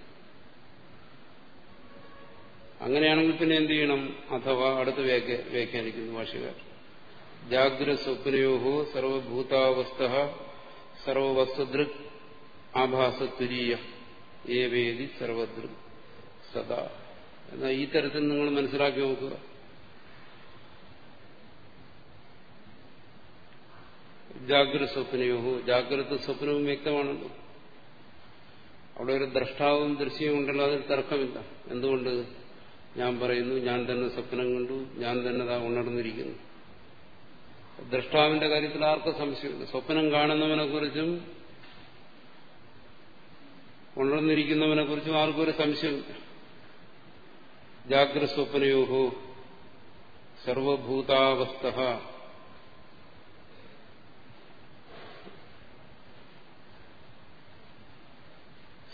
അങ്ങനെയാണെങ്കിൽ പിന്നെ എന്ത് ചെയ്യണം? അഥവാ അടുത്ത് വ്യാഖ്യാനിക്കുന്നു ഭാഷകാർ. ജാഗ്ര സ്വപ്നയോഹോ സർവഭൂതാവസ്ഥ സർവവസ്തുദൃക് ആഭാസതുരീയ ഏവേദി സർവദൃക് സദാ. എന്നാൽ ഈ തരത്തിൽ നിങ്ങൾ മനസ്സിലാക്കി നോക്കുക. ജാഗ്രത സ്വപ്നയോഹോ ജാഗ്രത സ്വപ്നവും വ്യക്തമാണല്ലോ. അവിടെ ഒരു ദ്രഷ്ടാവും ദൃശ്യവും ഉണ്ടല്ലോ അതിൽ തർക്കമില്ല. എന്തുകൊണ്ട്? ഞാൻ പറയുന്നു ഞാൻ തന്നെ സ്വപ്നം കണ്ടു ഞാൻ തന്നെ ഉണർന്നിരിക്കുന്നു. ദ്രഷ്ടാവിന്റെ കാര്യത്തിൽ ആർക്കും സംശയമില്ല. സ്വപ്നം കാണുന്നവനെ കുറിച്ചും ഉണർന്നിരിക്കുന്നവനെ കുറിച്ചും ആർക്കും ഒരു സംശയമില്ല. ജാഗ്രത സ്വപ്നയോഹോ സർവഭൂതാവസ്ഥ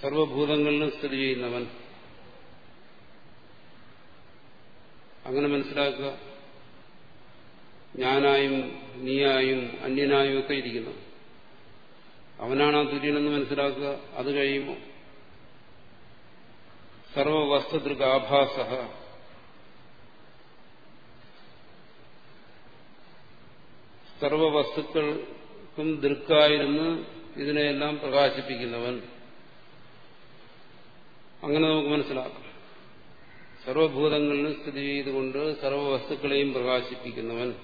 സർവഭൂതങ്ങളിലും സ്ഥിതി ചെയ്യുന്നവൻ. അങ്ങനെ മനസ്സിലാക്കുക ഞാനായും നീയായും അന്യനായും ഒക്കെ ഇരിക്കുന്നു. അവനാണ് ആ തുര്യനെന്ന് മനസ്സിലാക്കുക അത് കഴിയുമോ സർവവസ്തുദൃഗാഭാസ സർവവസ്തുക്കൾക്കും ദൃക്കായിരുന്നു ഇതിനെയെല്ലാം പ്രകാശിപ്പിക്കുന്നവൻ. അങ്ങനെ നമുക്ക് മനസ്സിലാക്കാം. സർവഭൂതങ്ങളിലും സ്ഥിതി ചെയ്തുകൊണ്ട് സർവവസ്തുക്കളെയും പ്രകാശിപ്പിക്കുന്നവൻ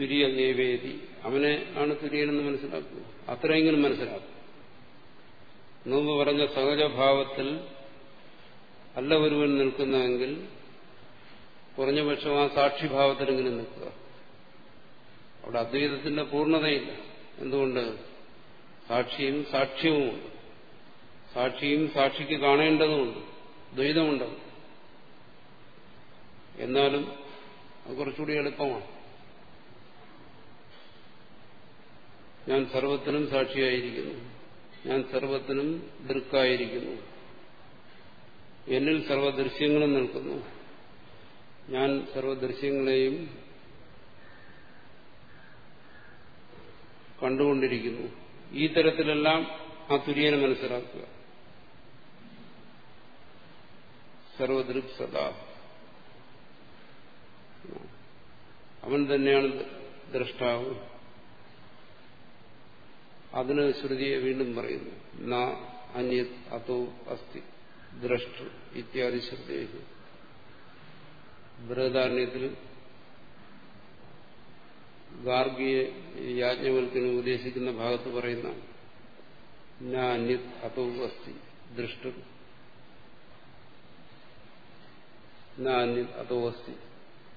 തുര്യ ഏവേദി. അവനെ ആണ് തുര്യനെന്ന് മനസ്സിലാക്കുക അത്രയെങ്കിലും മനസ്സിലാക്കും. മുമ്പ് പറഞ്ഞ സഹജഭാവത്തിൽ അല്ല ഒരുവൻ നിൽക്കുന്നതെങ്കിൽ കുറഞ്ഞപക്ഷം ആ സാക്ഷിഭാവത്തിലെങ്കിലും നിൽക്കുക. അവിടെ അദ്വൈതത്തിന്റെ പൂർണതയില്ല. എന്തുകൊണ്ട്? സാക്ഷിയും സാക്ഷ്യവുമുണ്ട്. സാക്ഷിയും സാക്ഷിക്ക് കാണേണ്ടതുമുണ്ട് ദ്വൈതമുണ്ട് എന്നാലും അത് കുറച്ചുകൂടി എളുപ്പമാണ്. ഞാൻ സർവത്തിനും സാക്ഷിയായിരിക്കുന്നു. ഞാൻ സർവത്തിനും ദൃക്കായിരിക്കുന്നു എന്നിൽ സർവദൃശ്യങ്ങളും നിൽക്കുന്നു. ഞാൻ സർവദൃശ്യങ്ങളെയും കണ്ടുകൊണ്ടിരിക്കുന്നു. ഈ തരത്തിലെല്ലാം ആ തുര്യനെ മനസ്സിലാക്കുക. സർവദൃക് സദാ. അവൻ തന്നെയാണ് ദ്രഷ്ടാവ്. അതിന് ശ്രുതിയെ വീണ്ടും പറയുന്നു. ന അന്യ അതോ അസ്തി ദ്രഷ്ടു ഇത്യാദി ശ്രുതി ബൃഹദാരണ്യത്തിൽ ഗാർഗിയെ യാജ്ഞവൽക്കിന് ഉപദേശിക്കുന്ന ഭാഗത്ത് പറയുന്ന ന അന്യ അതോ അസ്തി ദൃഷ്ടു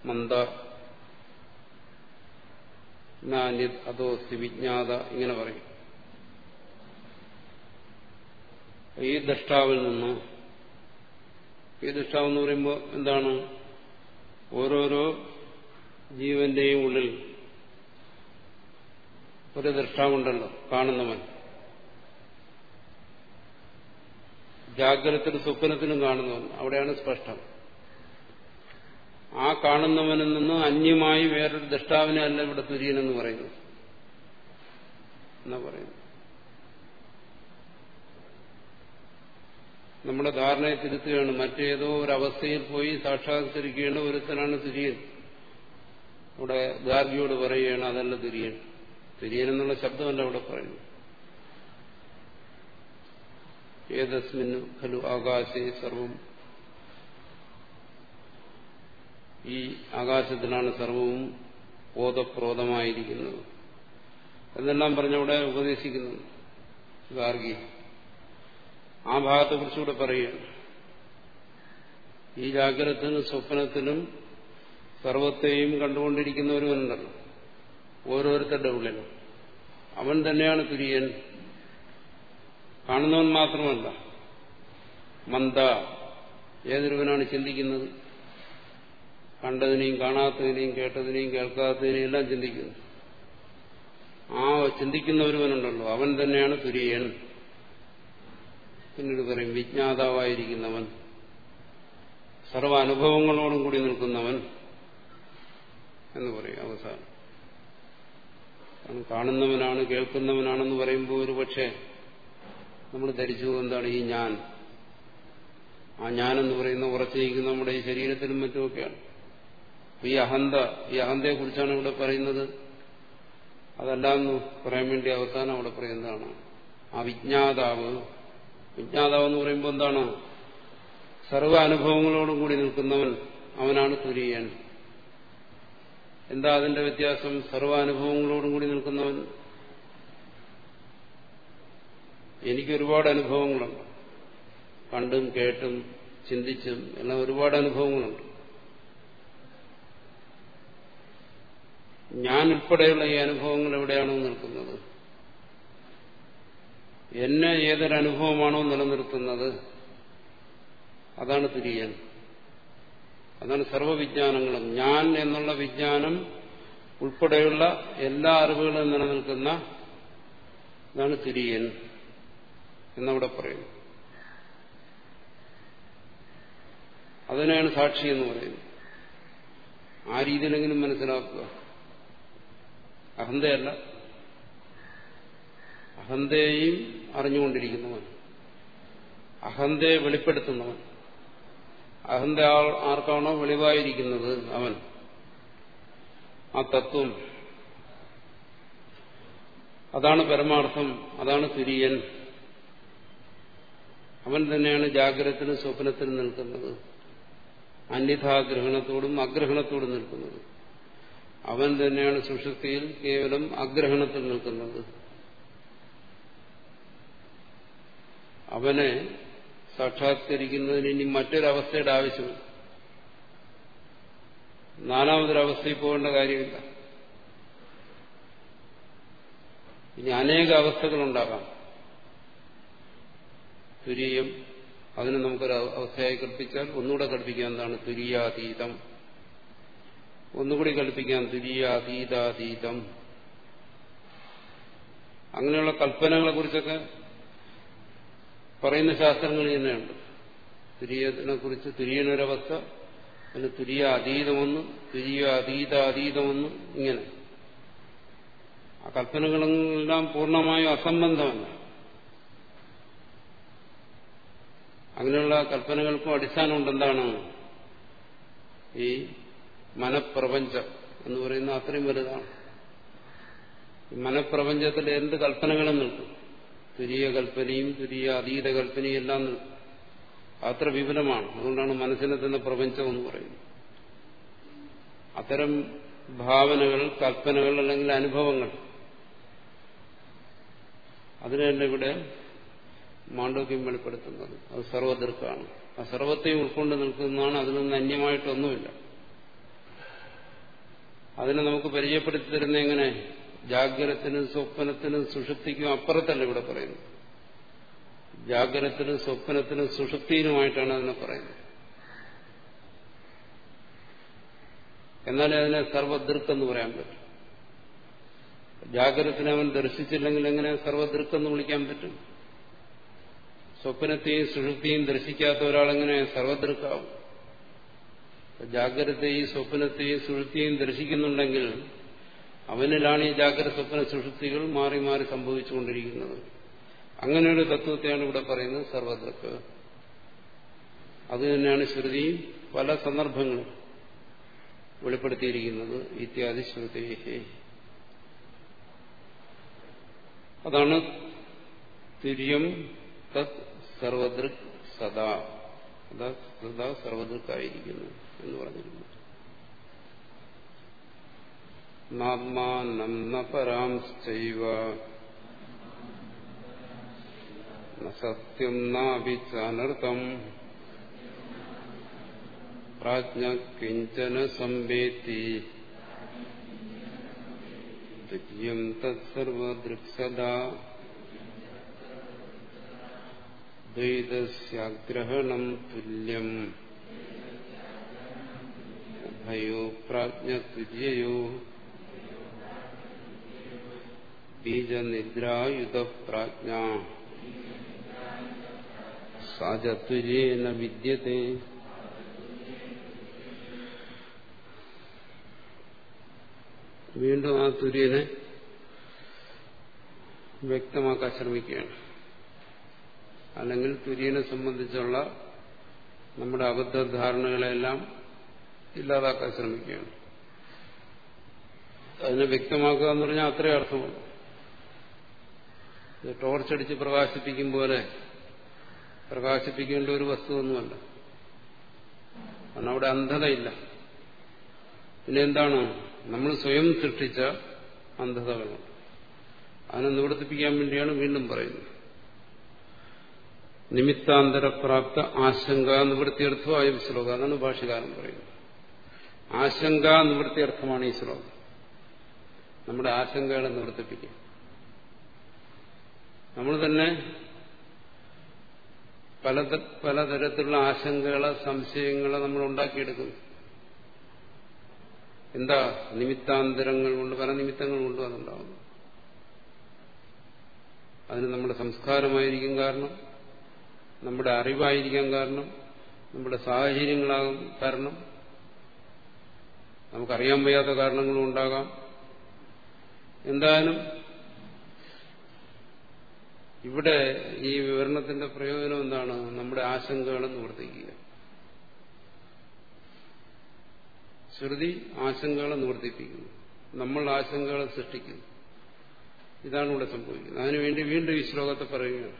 മന്ദ ന അന്യ അതോ അസ്തി വിജ്ഞാത ഇങ്ങനെ പറയും. ഈ ദഷ്ടാവിൽ നിന്ന് ഈ ദഷ്ടാവ് എന്ന് പറയുമ്പോൾ എന്താണ്? ഓരോരോ ജീവന്റെയും ഉള്ളിൽ ഒരു ദൃഷ്ടാവുണ്ടല്ലോ കാണുന്നവൻ. ജാഗ്രതത്തിനും സ്വപ്നത്തിനും കാണുന്നവൻ. അവിടെയാണ് സ്പഷ്ടം. ആ കാണുന്നവനിൽ നിന്ന് അന്യമായി വേറൊരു ദൃഷ്ടാവിനെ അല്ല ഇവിടെ തുര്യനെന്ന് പറയുന്നു എന്നാ പറയുന്നു നമ്മുടെ ധാരണയെ തിരുത്തുകയാണ്. മറ്റേതോ ഒരവസ്ഥയിൽ പോയി സാക്ഷാത്കരിക്കേണ്ട ഒരുത്തനാണ് തുര്യൻ. ഇവിടെ ഗാർഗിയോട് പറയുകയാണ് അതല്ല തുര്യൻ. തുര്യൻ എന്നുള്ള ശബ്ദമല്ല അവിടെ പറയുന്നു ഏതസ്മിന് ഖലു ആകാശേ സർവം ഈ ആകാശത്തിലാണ് സർവവും ഓതപ്രോതമായിരിക്കുന്നത് എന്നെല്ലാം പറഞ്ഞവിടെ ഉപദേശിക്കുന്നു ഗാർഗി. ആ ഭാഗത്തെ കുറിച്ചുകൂടെ പറയുകയാണ്. ഈ ജാഗ്രതത്തിനും സ്വപ്നത്തിനും സർവത്തെയും കണ്ടുകൊണ്ടിരിക്കുന്ന ഒരുവനുണ്ടല്ലോ ഓരോരുത്തരുടെ ഉള്ളിലും. അവൻ തന്നെയാണ് തുര്യൻ. കാണുന്നവൻ മാത്രമല്ല. മന്ദ. ഏതൊരുവനാണ് ചിന്തിക്കുന്നത്? കണ്ടതിനെയും കാണാത്തതിനെയും കേട്ടതിനെയും കേൾക്കാത്തതിനെയും എല്ലാം ചിന്തിക്കുന്നു. ആ ചിന്തിക്കുന്ന ഒരുവനുണ്ടല്ലോ അവൻ തന്നെയാണ് തുര്യൻ. പിന്നീട് പറയും വിജ്ഞാതാവായിരിക്കുന്നവൻ. സർവ അനുഭവങ്ങളോടും കൂടി നിൽക്കുന്നവൻ എന്ന് പറയും അവസാനം. കാണുന്നവനാണ് കേൾക്കുന്നവനാണെന്ന് പറയുമ്പോൾ ഒരു പക്ഷേ നമ്മൾ ധരിച്ചു എന്താണ് ഈ ഞാൻ? ആ ഞാൻ എന്ന് പറയുന്ന ഉറച്ചിരിക്കുന്ന നമ്മുടെ ഈ ശരീരത്തിലും മറ്റുമൊക്കെയാണ്. ഈ അഹന്ത ഈ അഹന്തയെ കുറിച്ചാണ് ഇവിടെ പറയുന്നത്. അതല്ല എന്ന് പറയാൻ വേണ്ടി അവസാനം അവിടെ പറയുന്നതാണ്. ആ വിജ്ഞാതാവ്. വിജ്ഞാതാവ് എന്ന് പറയുമ്പോൾ എന്താണ്? സർവ അനുഭവങ്ങളോടും കൂടി നിൽക്കുന്നവൻ അവനാണ് തുര്യൻ. എന്താ അതിന്റെ വ്യത്യാസം? സർവാനുഭവങ്ങളോടും കൂടി നിൽക്കുന്നവൻ? എനിക്ക് ഒരുപാട് അനുഭവങ്ങളുണ്ട്. കണ്ടും കേട്ടും ചിന്തിച്ചും എല്ലാം ഒരുപാട് അനുഭവങ്ങളുണ്ട്. ഞാൻ ഉൾപ്പെടെയുള്ള ഈ അനുഭവങ്ങൾ എവിടെയാണോ നിൽക്കുന്നത്? എന്നെ ഏതൊരനുഭവമാണോ നിലനിർത്തുന്നത്? അതാണ് തിരിയൻ. അതാണ് സർവവിജ്ഞാനങ്ങളും. ഞാൻ എന്നുള്ള വിജ്ഞാനം ഉൾപ്പെടെയുള്ള എല്ലാ അറിവുകളും നിലനിൽക്കുന്ന ഇതാണ് തിരിയൻ എന്നവിടെ പറയുന്നു. അതിനെയാണ് സാക്ഷി എന്ന് പറയുന്നത് ആ രീതിയിലെങ്കിലും മനസ്സിലാക്കുക. അഹന്തയല്ല. അഹന്തയെയും അറിഞ്ഞുകൊണ്ടിരിക്കുന്നവൻ. അഹന്തയെ വെളിപ്പെടുത്തുന്നവൻ. അഹന്ത ആർക്കാണോ വെളിവായിരിക്കുന്നത് അവൻ. ആ തത്വം. അതാണ് പരമാർത്ഥം അതാണ് തുര്യൻ. അവൻ തന്നെയാണ് ജാഗ്രതത്തിനും സ്വപ്നത്തിനും നിൽക്കുന്നത്. അന്യഥാഗ്രഹണത്തോടും അഗ്രഹണത്തോടും നിൽക്കുന്നത്. അവൻ തന്നെയാണ് സുഷുപ്തിയിൽ കേവലം അഗ്രഹണത്തിൽ നിൽക്കുന്നത്. അവനെ സാക്ഷാത്കരിക്കുന്നതിന് ഇനി മറ്റൊരവസ്ഥയുടെ ആവശ്യമില്ല. നാലാമതൊരവസ്ഥയിൽ പോകേണ്ട കാര്യമില്ല. ഇനി അനേക അവസ്ഥകളുണ്ടാകാം. തുരീയം അതിന് നമുക്കൊരു അവസ്ഥയായി കൽപ്പിച്ചാൽ ഒന്നുകൂടെ കൽപ്പിക്കാൻ എന്താണ്? തുരിയാതീതം. ഒന്നുകൂടി കൽപ്പിക്കാം. തുരിയാതീതാതീതം അങ്ങനെയുള്ള കൽപ്പനകളെ കുറിച്ചൊക്കെ പറയുന്ന ശാസ്ത്രങ്ങൾ തന്നെയുണ്ട്. തുര്യത്തിനെ കുറിച്ച് തുര്യനൊരവസ്ഥ പിന്നെ തുര്യ അതീതമൊന്ന് തുര്യ അതീത അതീതമൊന്ന് ഇങ്ങനെ. ആ കൽപ്പനകളെല്ലാം പൂർണമായും അസംബന്ധമല്ല. അങ്ങനെയുള്ള കൽപ്പനകൾക്കും അടിസ്ഥാനമുണ്ട് എന്താണ്? ഈ മനഃപ്രപഞ്ചം എന്ന് പറയുന്ന അത്രയും വലുതാണ്. മനഃപ്രപഞ്ചത്തിൽ എന്ത് കൽപ്പനകളും നിൽക്കും. തുരിയ കൽപ്പനയും തുരിയ അതീത കൽപ്പനയും എല്ലാം നിൽക്കും. അത്ര വിപുലമാണ്. അതുകൊണ്ടാണ് മനസ്സിനെ തന്നെ പ്രപഞ്ചം എന്ന് പറയുന്നത്. അത്തരം ഭാവനകൾ കൽപ്പനകൾ അല്ലെങ്കിൽ അനുഭവങ്ങൾ. അതിനല്ല ഇവിടെ മാണ്ഡവ്യം വെളിപ്പെടുത്തുന്നത്. അത് സർവദൃക്കാണ് ആ സർവത്തെയും ഉൾക്കൊണ്ട് നിൽക്കുന്നതാണ്. അതിനൊന്നും നിന്ന് അന്യമായിട്ടൊന്നുമില്ല. അതിനെ നമുക്ക് പരിചയപ്പെടുത്തി തരുന്ന എങ്ങനെ? ജാഗ്രതത്തിനും സ്വപ്നത്തിനും സുഷുപ്തിക്കും അപ്പുറത്തല്ല ഇവിടെ പറയുന്നത്. ജാഗ്രതത്തിനും സ്വപ്നത്തിനും സുഷുപ്തിയിലുമായിട്ടാണ് അതിനെ പറയുന്നത്. എന്നാലേ അതിനെ സർവദൃക്കെന്ന് പറയാൻ പറ്റും. ജാഗ്രതത്തിനെ അവൻ ദർശിച്ചില്ലെങ്കിൽ എങ്ങനെ സർവദൃക്കെന്ന് വിളിക്കാൻ പറ്റും? സ്വപ്നത്തെയും സുഷുപ്തിയും ദർശിക്കാത്ത ഒരാളെങ്ങനെ സർവദൃക്കാവും ജാഗ്രതയെയും സ്വപ്നത്തെയും സുഷുപ്തിയെയും ദർശിക്കുന്നുണ്ടെങ്കിൽ അവനിലാണ് ഈ ജാഗ്രത സ്വപ്ന സുഷുപ്തികൾ മാറി മാറി സംഭവിച്ചുകൊണ്ടിരിക്കുന്നത്. അങ്ങനെയൊരു തത്വത്തെയാണ് ഇവിടെ പറയുന്നത് സർവദ്രക്ക് അത് തന്നെയാണ് ശ്രുതി പല സന്ദർഭങ്ങളും വെളിപ്പെടുത്തിയിരിക്കുന്നത്. ഇത്യാദി ശ്രുതി അതാണ് തുര്യം തത് സർവദൃക് സദാ. സദാ സർവദൃക്കായിരിക്കുന്നു. എന്ന് പറഞ്ഞിരുന്നു. നാത്മാനം ന പരാംശ്ചൈവ. ന സത്യം നാഭിച്ചനർത്ഥം പ്രാജ്ഞ കിഞ്ചന സംവേത്തി തുര്യം തത്സർവദൃക്സദാ. ദ്വൈതസ്യാഗ്രഹണം തുല്യം. ഭയോ പ്രാജ്ഞതുര്യയോ ബീജനിദ്രായുധപ്രാജ്ഞ സാജത്വജേന വിദ്യത്തെ. വീണ്ടും ആ തുര്യനെ വ്യക്തമാക്കാൻ ശ്രമിക്കുകയാണ്. അല്ലെങ്കിൽ തുര്യനെ സംബന്ധിച്ചുള്ള നമ്മുടെ അബദ്ധധാരണകളെല്ലാം ഇല്ലാതാക്കാൻ ശ്രമിക്കുകയാണ്. അതിനെ വ്യക്തമാക്കുക എന്ന് പറഞ്ഞാൽ അത്രേ അർത്ഥമുള്ളൂ. ടോർച്ചടിച്ച് പ്രകാശിപ്പിക്കും പോലെ പ്രകാശിപ്പിക്കേണ്ട ഒരു വസ്തുവൊന്നുമല്ല. കാരണം അവിടെ അന്ധതയില്ല. പിന്നെ എന്താണ്? നമ്മൾ സ്വയം സൃഷ്ടിച്ച അന്ധതകളുണ്ട് അതിനെ നിവർത്തിപ്പിക്കാൻ വേണ്ടിയാണ് വീണ്ടും പറയുന്നത്. നിമിത്താന്തരപ്രാപ്ത ആശങ്ക നിവൃത്തിയർത്ഥമായ ശ്ലോകം അതാണ് ഭാഷകാരൻ പറയുന്നത്. ആശങ്ക നിവൃത്തിയർത്ഥമാണ് ഈ ശ്ലോകം. നമ്മുടെ ആശങ്കകളെ നിവർത്തിപ്പിക്കുക. നമ്മൾ തന്നെ പല പലതരത്തിലുള്ള ആശങ്കകളെ സംശയങ്ങളെ നമ്മൾ ഉണ്ടാക്കിയെടുക്കുന്നു എന്താ നിമിത്താന്തരങ്ങൾ കൊണ്ട് പല നിമിത്തങ്ങൾ കൊണ്ട് അതുണ്ടാകുന്നു അതിന് നമ്മുടെ സംസ്കാരമായിരിക്കും കാരണം നമ്മുടെ അറിവായിരിക്കാൻ കാരണം നമ്മുടെ സാഹചര്യങ്ങളാകും കാരണം നമുക്കറിയാൻ വയ്യാത്ത കാരണങ്ങളും ഉണ്ടാകാം. എന്തായാലും ഇവിടെ ഈ വിവരണത്തിന്റെ പ്രയോജനം എന്താണ്? നമ്മുടെ ആശങ്കകളെ നിവർത്തിക്കുക ശ്രുതി ആശങ്കകളെ നിവർത്തിപ്പിക്കുന്നു. നമ്മൾ ആശങ്കകളെ സൃഷ്ടിക്കുന്നു. ഇതാണ് ഇവിടെ സംഭവിക്കുന്നത്. അതിനുവേണ്ടി വീണ്ടും ഈ ശ്ലോകത്തെ പറയുകയാണ്.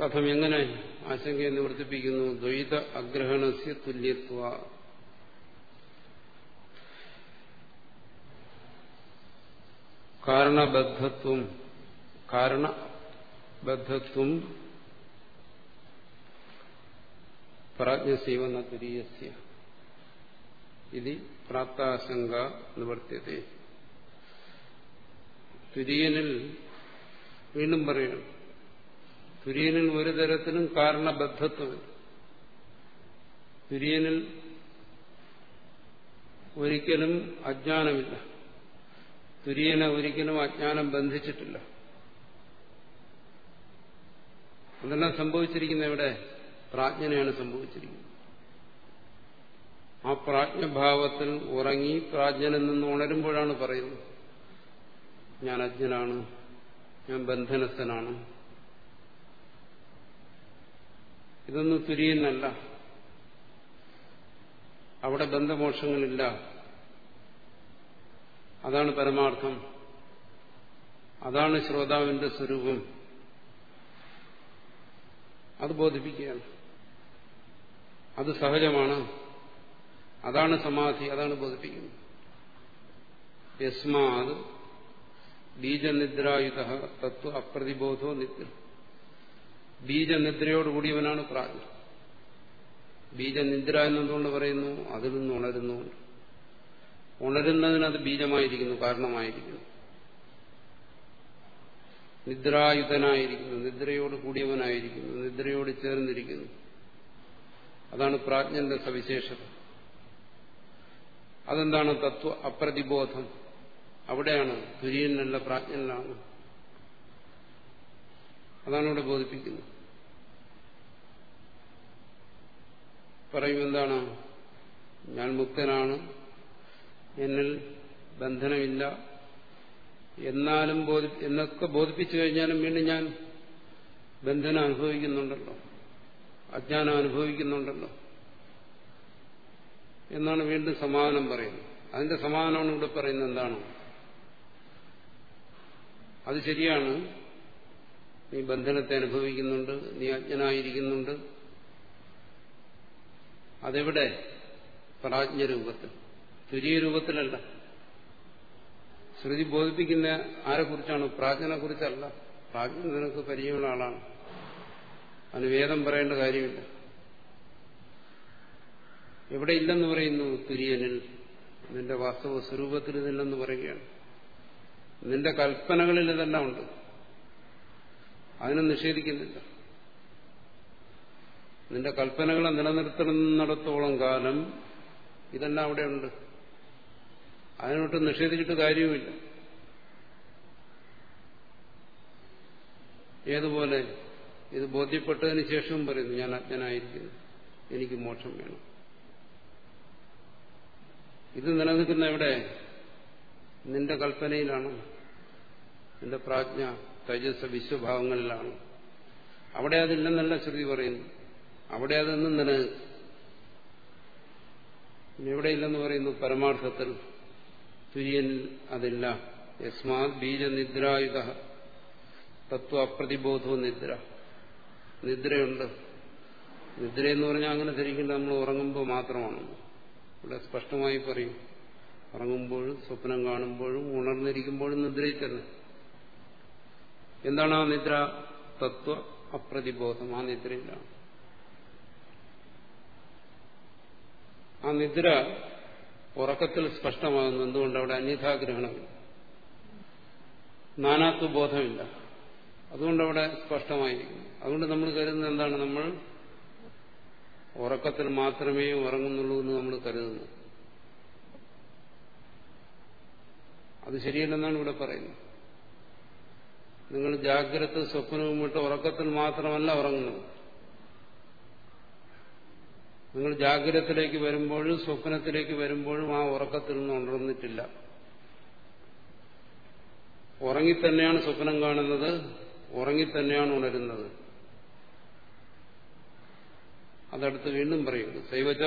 കഥം എങ്ങനെ ആശങ്കയെ നിവർത്തിപ്പിക്കുന്നു? ദ്വൈത അഗ്രഹണസ്യ തുല്യത്വ. കാരണബദ്ധത്വം കാരണബദ്ധത്വം പ്രാജ്ഞസീവന തുരീയസ്യ ഇത് പ്രാപ്താശങ്ക നിവർത്തിയത് തുര്യനിൽ വീണ്ടും പറയണം. തുര്യനിൽ ഒരു തരത്തിലും കാരണബദ്ധത്വമില്ല തുര്യനിൽ ഒരിക്കലും അജ്ഞാനമില്ല. തുര്യനെ ഒരിക്കലും അജ്ഞാനം ബന്ധിച്ചിട്ടില്ല. അതെല്ലാം സംഭവിച്ചിരിക്കുന്ന ഇവിടെ പ്രാജ്ഞനെയാണ് സംഭവിച്ചിരിക്കുന്നത്. ആ പ്രാജ്ഞഭാവത്തിൽ ഉറങ്ങി പ്രാജ്ഞനിൽ നിന്ന് ഉണരുമ്പോഴാണ് പറയുന്നത്. ഞാൻ അജ്ഞനാണ് ഞാൻ ബന്ധനസ്ഥനാണ്. ഇതൊന്നും തുര്യനല്ല. അവിടെ ബന്ധമോക്ഷങ്ങളില്ല. അതാണ് പരമാർത്ഥം. അതാണ് ശ്രോതാവിന്റെ സ്വരൂപം. അത് ബോധിപ്പിക്കുകയാണ്. അത് സഹജമാണ്. അതാണ് സമാധി അതാണ് ബോധിപ്പിക്കുന്നത്. യസ്മാത് ബീജനിദ്രായുധ തത്വ അപ്രതിബോധോ നിദ്ര. ബീജനിദ്രയോടുകൂടിയവനാണ് പ്രാജ്ഞ ബീജനിദ്ര എന്നെന്തുകൊണ്ട് പറയുന്നു അതിൽ നിന്ന് ഉണരുന്നുണ്ട് ഉണരുന്നതിന് അത് ബീജമായിരിക്കുന്നു കാരണമായിരിക്കുന്നു. നിദ്രായുധനായിരിക്കുന്നു നിദ്രയോട് കൂടിയവനായിരിക്കുന്നു നിദ്രയോട് ചേർന്നിരിക്കുന്നു. അതാണ് പ്രാജ്ഞന്റെ സവിശേഷത. അതെന്താണ് തത്വ? അപ്രതിബോധം. അവിടെയാണ് തുര്യനല്ല പ്രാജ്ഞനിലാണ് അതാണ് ഇവിടെ ബോധിപ്പിക്കുന്നത്. പറയും എന്താണ് ഞാൻ മുക്തനാണ്. എന്നിൽ ബന്ധനമില്ല. എന്നാലും എന്നൊക്കെ ബോധിപ്പിച്ചു കഴിഞ്ഞാലും വീണ്ടും ഞാൻ ബന്ധനം അനുഭവിക്കുന്നുണ്ടല്ലോ. അജ്ഞാനം അനുഭവിക്കുന്നുണ്ടല്ലോ. എന്നാണ് വീണ്ടും സമാധാനം പറയുന്നത്. അതിന്റെ സമാധാനമാണ് ഇവിടെ പറയുന്നത് എന്താണ്? അത് ശരിയാണ്. നീ ബന്ധനത്തെ അനുഭവിക്കുന്നുണ്ട് നീ അജ്ഞനായിരിക്കുന്നുണ്ട്. അതെവിടെ? പ്രാജ്ഞരൂപത്തിൽ. തുര്യരൂപത്തിലല്ല ശ്രുതി ബോധിപ്പിക്കുന്ന ആരെക്കുറിച്ചാണ്? പ്രാജ്ഞനെ കുറിച്ചല്ല പ്രാജ്ഞ നിനക്ക് പരിചയമുള്ള ആളാണ്. അതിന് വേദം പറയേണ്ട കാര്യമില്ല. എവിടെ ഇല്ലെന്ന് പറയുന്നു? തുര്യനിൽ. നിന്റെ വാസ്തവ സ്വരൂപത്തിൽ ഇതില്ലെന്ന് പറയുകയാണ്. നിന്റെ കൽപ്പനകളിൽ ഇതെല്ലാം ഉണ്ട്. അതിനെ നിഷേധിക്കുന്നില്ല. നിന്റെ കൽപ്പനകളെ നിലനിർത്തുന്നിടത്തോളം കാലം ഇതെല്ലാം അവിടെ ഉണ്ട് അതിനോട്ട് നിഷേധിച്ചിട്ട് കാര്യവുമില്ല. ഏതുപോലെ ഇത് ബോധ്യപ്പെട്ടതിന് ശേഷവും പറയുന്നു ഞാൻ അജ്ഞനായിരിക്കുന്നു. എനിക്ക് മോക്ഷം വേണം. ഇത് നിലനിൽക്കുന്ന എവിടെ? നിന്റെ കൽപ്പനയിലാണ്. നിന്റെ പ്രാജ്ഞ തേജസ് വിശ്വഭാവങ്ങളിലാണ്. അവിടെ അതില്ലെന്നല്ല ശ്രുതി പറയുന്നു. അവിടെ അതൊന്നും നിലനിൽക്കും എവിടെയില്ലെന്ന് പറയുന്നു? പരമാർത്ഥത്തിൽ. തുര്യനിൽ അതില്ല. യസ്മാത് ബീജനിദ്രായുധ. തത്വ അപ്രതിബോധവും നിദ്ര. നിദ്രയുണ്ട്. നിദ്രയെന്ന് പറഞ്ഞാൽ അങ്ങനെ ധരിക്കേണ്ട നമ്മൾ ഉറങ്ങുമ്പോൾ മാത്രമാണ്. ഇവിടെ സ്പഷ്ടമായി പറയും. ഉറങ്ങുമ്പോഴും സ്വപ്നം കാണുമ്പോഴും ഉണർന്നിരിക്കുമ്പോഴും നിദ്രയിൽ തന്നെ. എന്താണ് ആ നിദ്ര? തത്വ അപ്രതിബോധം. ആ നിദ്രയിലാണ്. ആ നിദ്ര ഉറക്കത്തിൽ സ്പഷ്ടമാകുന്നു. എന്തുകൊണ്ട് അവിടെ അന്യഥാഗ്രഹണമില്ല നാനാത്വ ബോധമില്ല. അതുകൊണ്ട് അവിടെ സ്പഷ്ടമായിരിക്കും അതുകൊണ്ട് നമ്മൾ കരുതുന്നത് എന്താണ്? നമ്മൾ ഉറക്കത്തിൽ മാത്രമേ ഉറങ്ങുന്നുള്ളൂ എന്ന് നമ്മൾ കരുതുന്നു. അത് ശരിയല്ലെന്നാണ് ഇവിടെ പറയുന്നത്. നിങ്ങൾ ജാഗ്രത സ്വപ്നവും വിട്ട് ഉറക്കത്തിൽ മാത്രമല്ല ഉറങ്ങുന്നത്. നിങ്ങൾ ജാഗ്രതത്തിലേക്ക് വരുമ്പോഴും സ്വപ്നത്തിലേക്ക് വരുമ്പോഴും ആ ഉറക്കത്തിൽ നിന്ന് ഉണർന്നിട്ടില്ല. ഉറങ്ങിത്തന്നെയാണ് സ്വപ്നം കാണുന്നത് ഉറങ്ങി തന്നെയാണ് ഉണരുന്നത്. അതടുത്ത് വീണ്ടും പറയുന്നു സൈവച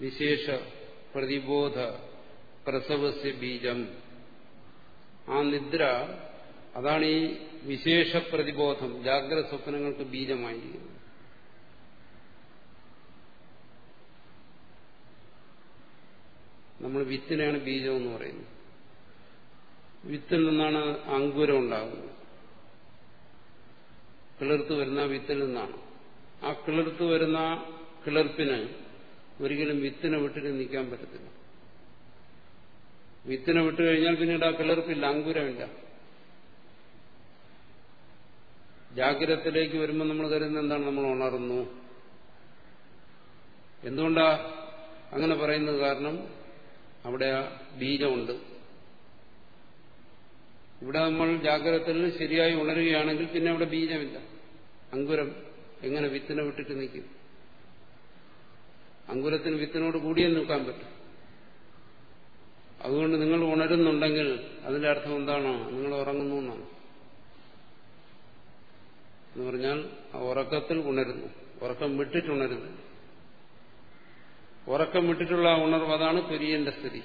വിശേഷ പ്രതിബോധ പ്രസവസ്യ ബീജം. ആ നിദ്ര അതാണ് ഈ വിശേഷ പ്രതിബോധം ജാഗ്രത സ്വപ്നങ്ങൾക്ക് ബീജമായിരിക്കുന്നത്. നമ്മൾ വിത്തിനെയാണ് ബീജം എന്ന് പറയുന്നത്. വിത്തിൽ നിന്നാണ് അങ്കുരം ഉണ്ടാകുന്നത്. കിളിർത്ത് വരുന്ന വിത്തിൽ നിന്നാണ്. ആ കിളിർത്ത് വരുന്ന കിളിർപ്പിന് ഒരിക്കലും വിത്തിനെ വിട്ടിട്ട് നിൽക്കാൻ പറ്റത്തില്ല. വിത്തിനെ വിട്ടു കഴിഞ്ഞാൽ പിന്നീട് ആ കിളിർപ്പില്ല അങ്കുരമില്ല. ജാഗ്രതത്തിലേക്ക് വരുമ്പോൾ നമ്മൾ കരുതുന്നത് എന്താണ്? നമ്മൾ ഉണർന്നു. എന്തുകൊണ്ടാ അങ്ങനെ പറയുന്നത് കാരണം അവിടെ ആ ബീജമുണ്ട്. ഇവിടെ നമ്മൾ ജാഗ്രതത്തിൽ ശരിയായി ഉണരുകയാണെങ്കിൽ പിന്നെ അവിടെ ബീജമില്ല. അങ്കുരം എങ്ങനെ വിത്തിനെ വിട്ടിട്ട് നിൽക്കും? അങ്കുരത്തിന് വിത്തിനോട് കൂടിയേ നിൽക്കാൻ പറ്റും. അതുകൊണ്ട് നിങ്ങൾ ഉണരുന്നുണ്ടെങ്കിൽ അതിന്റെ അർത്ഥം എന്താണോ? നിങ്ങൾ ഉറങ്ങുന്നു എന്നാണ്. എന്ന് പറഞ്ഞാൽ ആ ഉറക്കത്തിൽ ഉണരുന്നു. ഉറക്കം വിട്ടിട്ടുണരുന്നു. ഉറക്കം വിട്ടിട്ടുള്ള ആ ഉണർവ് അതാണ് തുര്യന്റെ സ്ഥിതി.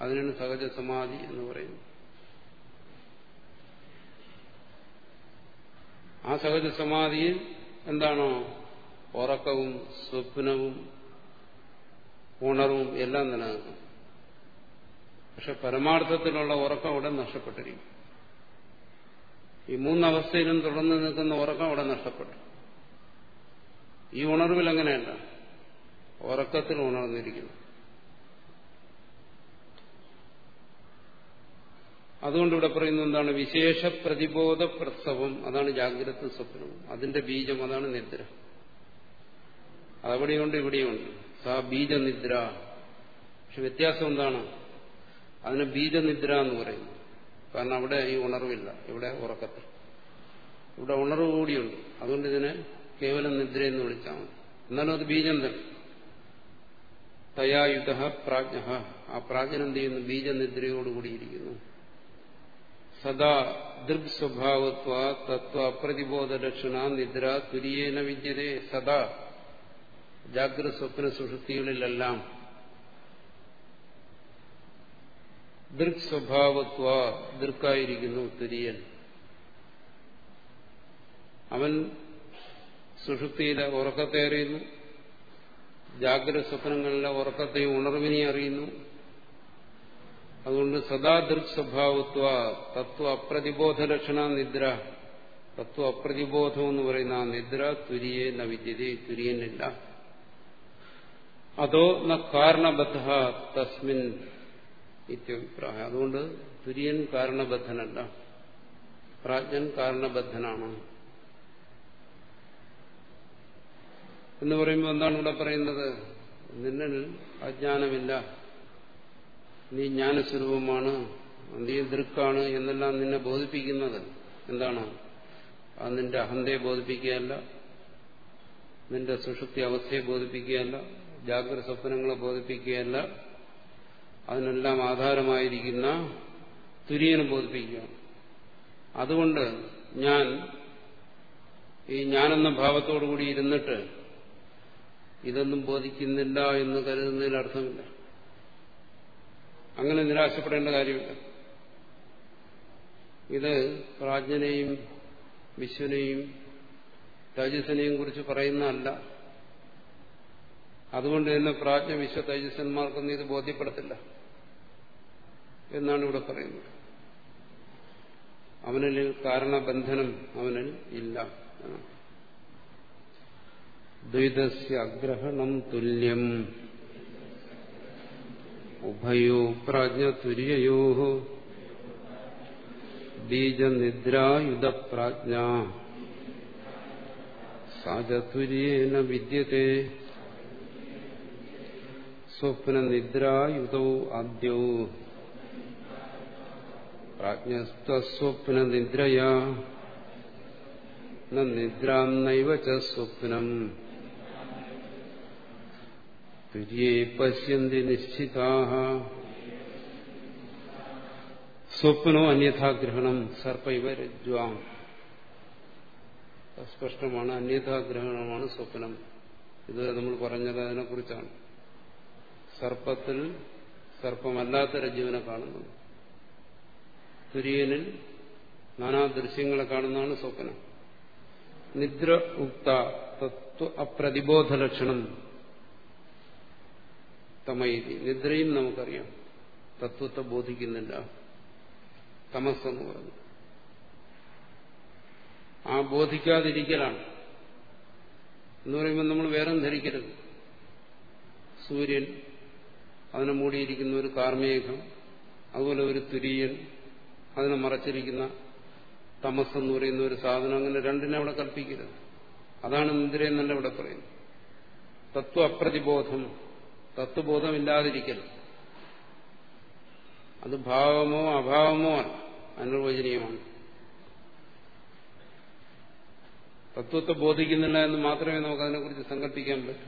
അതിനാണ് സഹജ സമാധി എന്ന് പറയുന്നത്. ആ സഹജ സമാധിയിൽ എന്താണോ? ഉറക്കവും സ്വപ്നവും ഉണർവും എല്ലാം നിലനിൽക്കും. പക്ഷെ പരമാർത്ഥത്തിലുള്ള ഉറക്കം അവിടെ നഷ്ടപ്പെട്ടിരിക്കും. ഈ മൂന്നവസ്ഥയിലും തുടർന്ന് നിൽക്കുന്ന ഉറക്കം അവിടെ നഷ്ടപ്പെട്ടു. ഈ ഉണർവിൽ അങ്ങനെയല്ല. ഉറക്കത്തിൽ ഉണർന്നിരിക്കുന്നു. അതുകൊണ്ട് ഇവിടെ പറയുന്നത് എന്താണ്? വിശേഷ പ്രതിബോധ പ്രസവം. അതാണ് ജാഗ്രത സ്വപ്നവും അതിന്റെ ബീജം അതാണ് നിദ്ര. അതവിടെയുണ്ട് ഇവിടെയുണ്ട്. സാ ബീജനിദ്ര. പക്ഷെ വ്യത്യാസം എന്താണ്? അതിന് ബീജനിദ്ര എന്ന് പറയുന്നു. കാരണം അവിടെ ഈ ഉണർവില്ല. ഇവിടെ ഉറക്കത്തിൽ. ഇവിടെ ഉണർവ് കൂടിയുണ്ട്. അതുകൊണ്ട് ഇതിനെ കേവലം നിദ്ര എന്ന് വിളിച്ചാൽ മതി. എന്നാലും അത് ബീജം തന്നെ. തയായുധ പ്രാജ്ഞ. ആ പ്രാജ്ഞൻ എന്ത് ചെയ്യുന്നു? ബീജനിദ്രയോടുകൂടിയിരിക്കുന്നു. സദാ ദൃഗ് സ്വഭാവത്വ തത്വ അപ്രതിബോധ ലക്ഷണ നിദ്ര തുര്യേന വിദ്യതേ സദാ ജാഗ്രത സ്വപ്ന സുഷൃത്തികളിലെല്ലാം ദൃക് സ്വഭാവത്വ ദൃക്കായിരിക്കുന്നു തുര്യൻ. അവൻ സുഷുപ്തിയിലെ ഉറക്കത്തെ അറിയുന്നു ജാഗ്രത സ്വപ്നങ്ങളിലെ ഉറക്കത്തെയും ഉണർവിനെയും അറിയുന്നു. അതുകൊണ്ട് സദാ സ്വഭാവത്വ തത്വ അപ്രതിബോധ ലക്ഷണ നിദ്ര. തത്വ അപ്രതിബോധം എന്ന് പറയുന്ന ആ നിദ്ര തുരിയെ ന വിദ്യതേ തുര്യനില്ല അതോ ന കാരണബദ്ധ തസ്മിൻ ഇത്യഭിപ്രായം അതുകൊണ്ട് തുര്യൻ കാരണബദ്ധനല്ല. പ്രാജ്ഞൻ കാരണബദ്ധനാണ്. എന്ന് പറയുമ്പോൾ എന്താണ് ഇവിടെ പറയുന്നത്? നിന്നിൽ അജ്ഞാനമില്ല. നീ ജ്ഞാനസ്വരൂപമാണ്. നീ ദൃക്കാണ് എന്നെല്ലാം നിന്നെ ബോധിപ്പിക്കുന്നത്. എന്താണ്? അത് നിന്റെ അഹന്തയെ ബോധിപ്പിക്കുകയല്ല. നിന്റെ സുഷുപ്തി അവസ്ഥയെ ബോധിപ്പിക്കുകയല്ല. ജാഗ്രത സ്വപ്നങ്ങളെ ബോധിപ്പിക്കുകയല്ല. അതിനെല്ലാം ആധാരമായിരിക്കുന്ന തുര്യനെ ബോധിപ്പിക്കുക അതുകൊണ്ട് ഞാൻ ഈ ഞാനെന്ന ഭാവത്തോടുകൂടി ഇരുന്നിട്ട് ഇതൊന്നും ബോധിക്കുന്നില്ല എന്ന് കരുതുന്നതിൽ അർത്ഥമില്ല. അങ്ങനെ നിരാശപ്പെടേണ്ട കാര്യമില്ല. ഇത് പ്രാജ്ഞനെയും വിശ്വനെയും തേജസ്സിനെയും കുറിച്ച് പറയുന്നതല്ല. അതുകൊണ്ട് തന്നെ പ്രാജ്ഞ വിശ്വ തേജസ്സന്മാർക്കൊന്നും ഇത് ബോധ്യപ്പെടത്തില്ല എന്നാണ് ഇവിടെ പറയുന്നത്. അവനിൽ കാരണബന്ധനം അവനിൽ ഇല്ല ദ്വൈതസ്യ അഗ്രഹണം തുല്യം. ഉഭയോ പ്രാജ്ഞതുര്യയോ ബീജനിദ്രായുധപ്രാജ്ഞ. സാചതുര്യേന വിദ്യത്തെ. സ്വപ്നനിദ്രായുധൗ ആദ്യൗ. പ്രാജ്ഞസ്വപ്നനിദ്രയാ നിദ്രാം നൈവ സ്വപ്നം. സ്വപ്നോ അന്യഥാഗ്രഹണം സർപ്പൈവരജ്വാം സ്പഷ്ടമാണ് അന്യഥാഗ്രഹണമാണ് സ്വപ്നം. ഇത് നമ്മൾ പറഞ്ഞത് അതിനെക്കുറിച്ചാണ്. സർപ്പത്തിൽ സർപ്പമല്ലാത്ത രജ്ജുവിനെ കാണുന്നത് തുര്യനിൽ നാനാ ദൃശ്യങ്ങളെ കാണുന്നതാണ് സ്വപ്നം. നിദ്ര ഉക്ത തത്വ അപ്രതിബോധ ലക്ഷണം. തമൈതി നിദ്രയും നമുക്കറിയാം. തത്വത്തെ ബോധിക്കുന്നില്ല. തമസ്സെന്ന് പറഞ്ഞു. ആ ബോധിക്കാതിരിക്കലാണ്. എന്ന് പറയുമ്പോൾ നമ്മൾ വേറെ ധരിക്കരുത്. സൂര്യൻ അതിനെ മൂടിയിരിക്കുന്ന ഒരു കാർമേഘം അതുപോലെ ഒരു തുര്യൻ അതിനെ മറച്ചിരിക്കുന്ന തമസ് എന്ന് പറയുന്ന ഒരു സാധനം അങ്ങനെ രണ്ടിനെ അവിടെ കൽപ്പിക്കരുത്. അതാണ് നിദ്രയെന്നല്ല ഇവിടെ പറയുന്നത്. തത്വ അപ്രതിബോധം. തത്വബോധമില്ലാതിരിക്കൽ അത് ഭാവമോ അഭാവമോ അനിർവചനീയമാണ് തത്വത്തെ ബോധിക്കുന്നില്ല എന്ന് മാത്രമേ നമുക്ക് അതിനെക്കുറിച്ച് സങ്കല്പിക്കാൻ പറ്റൂ.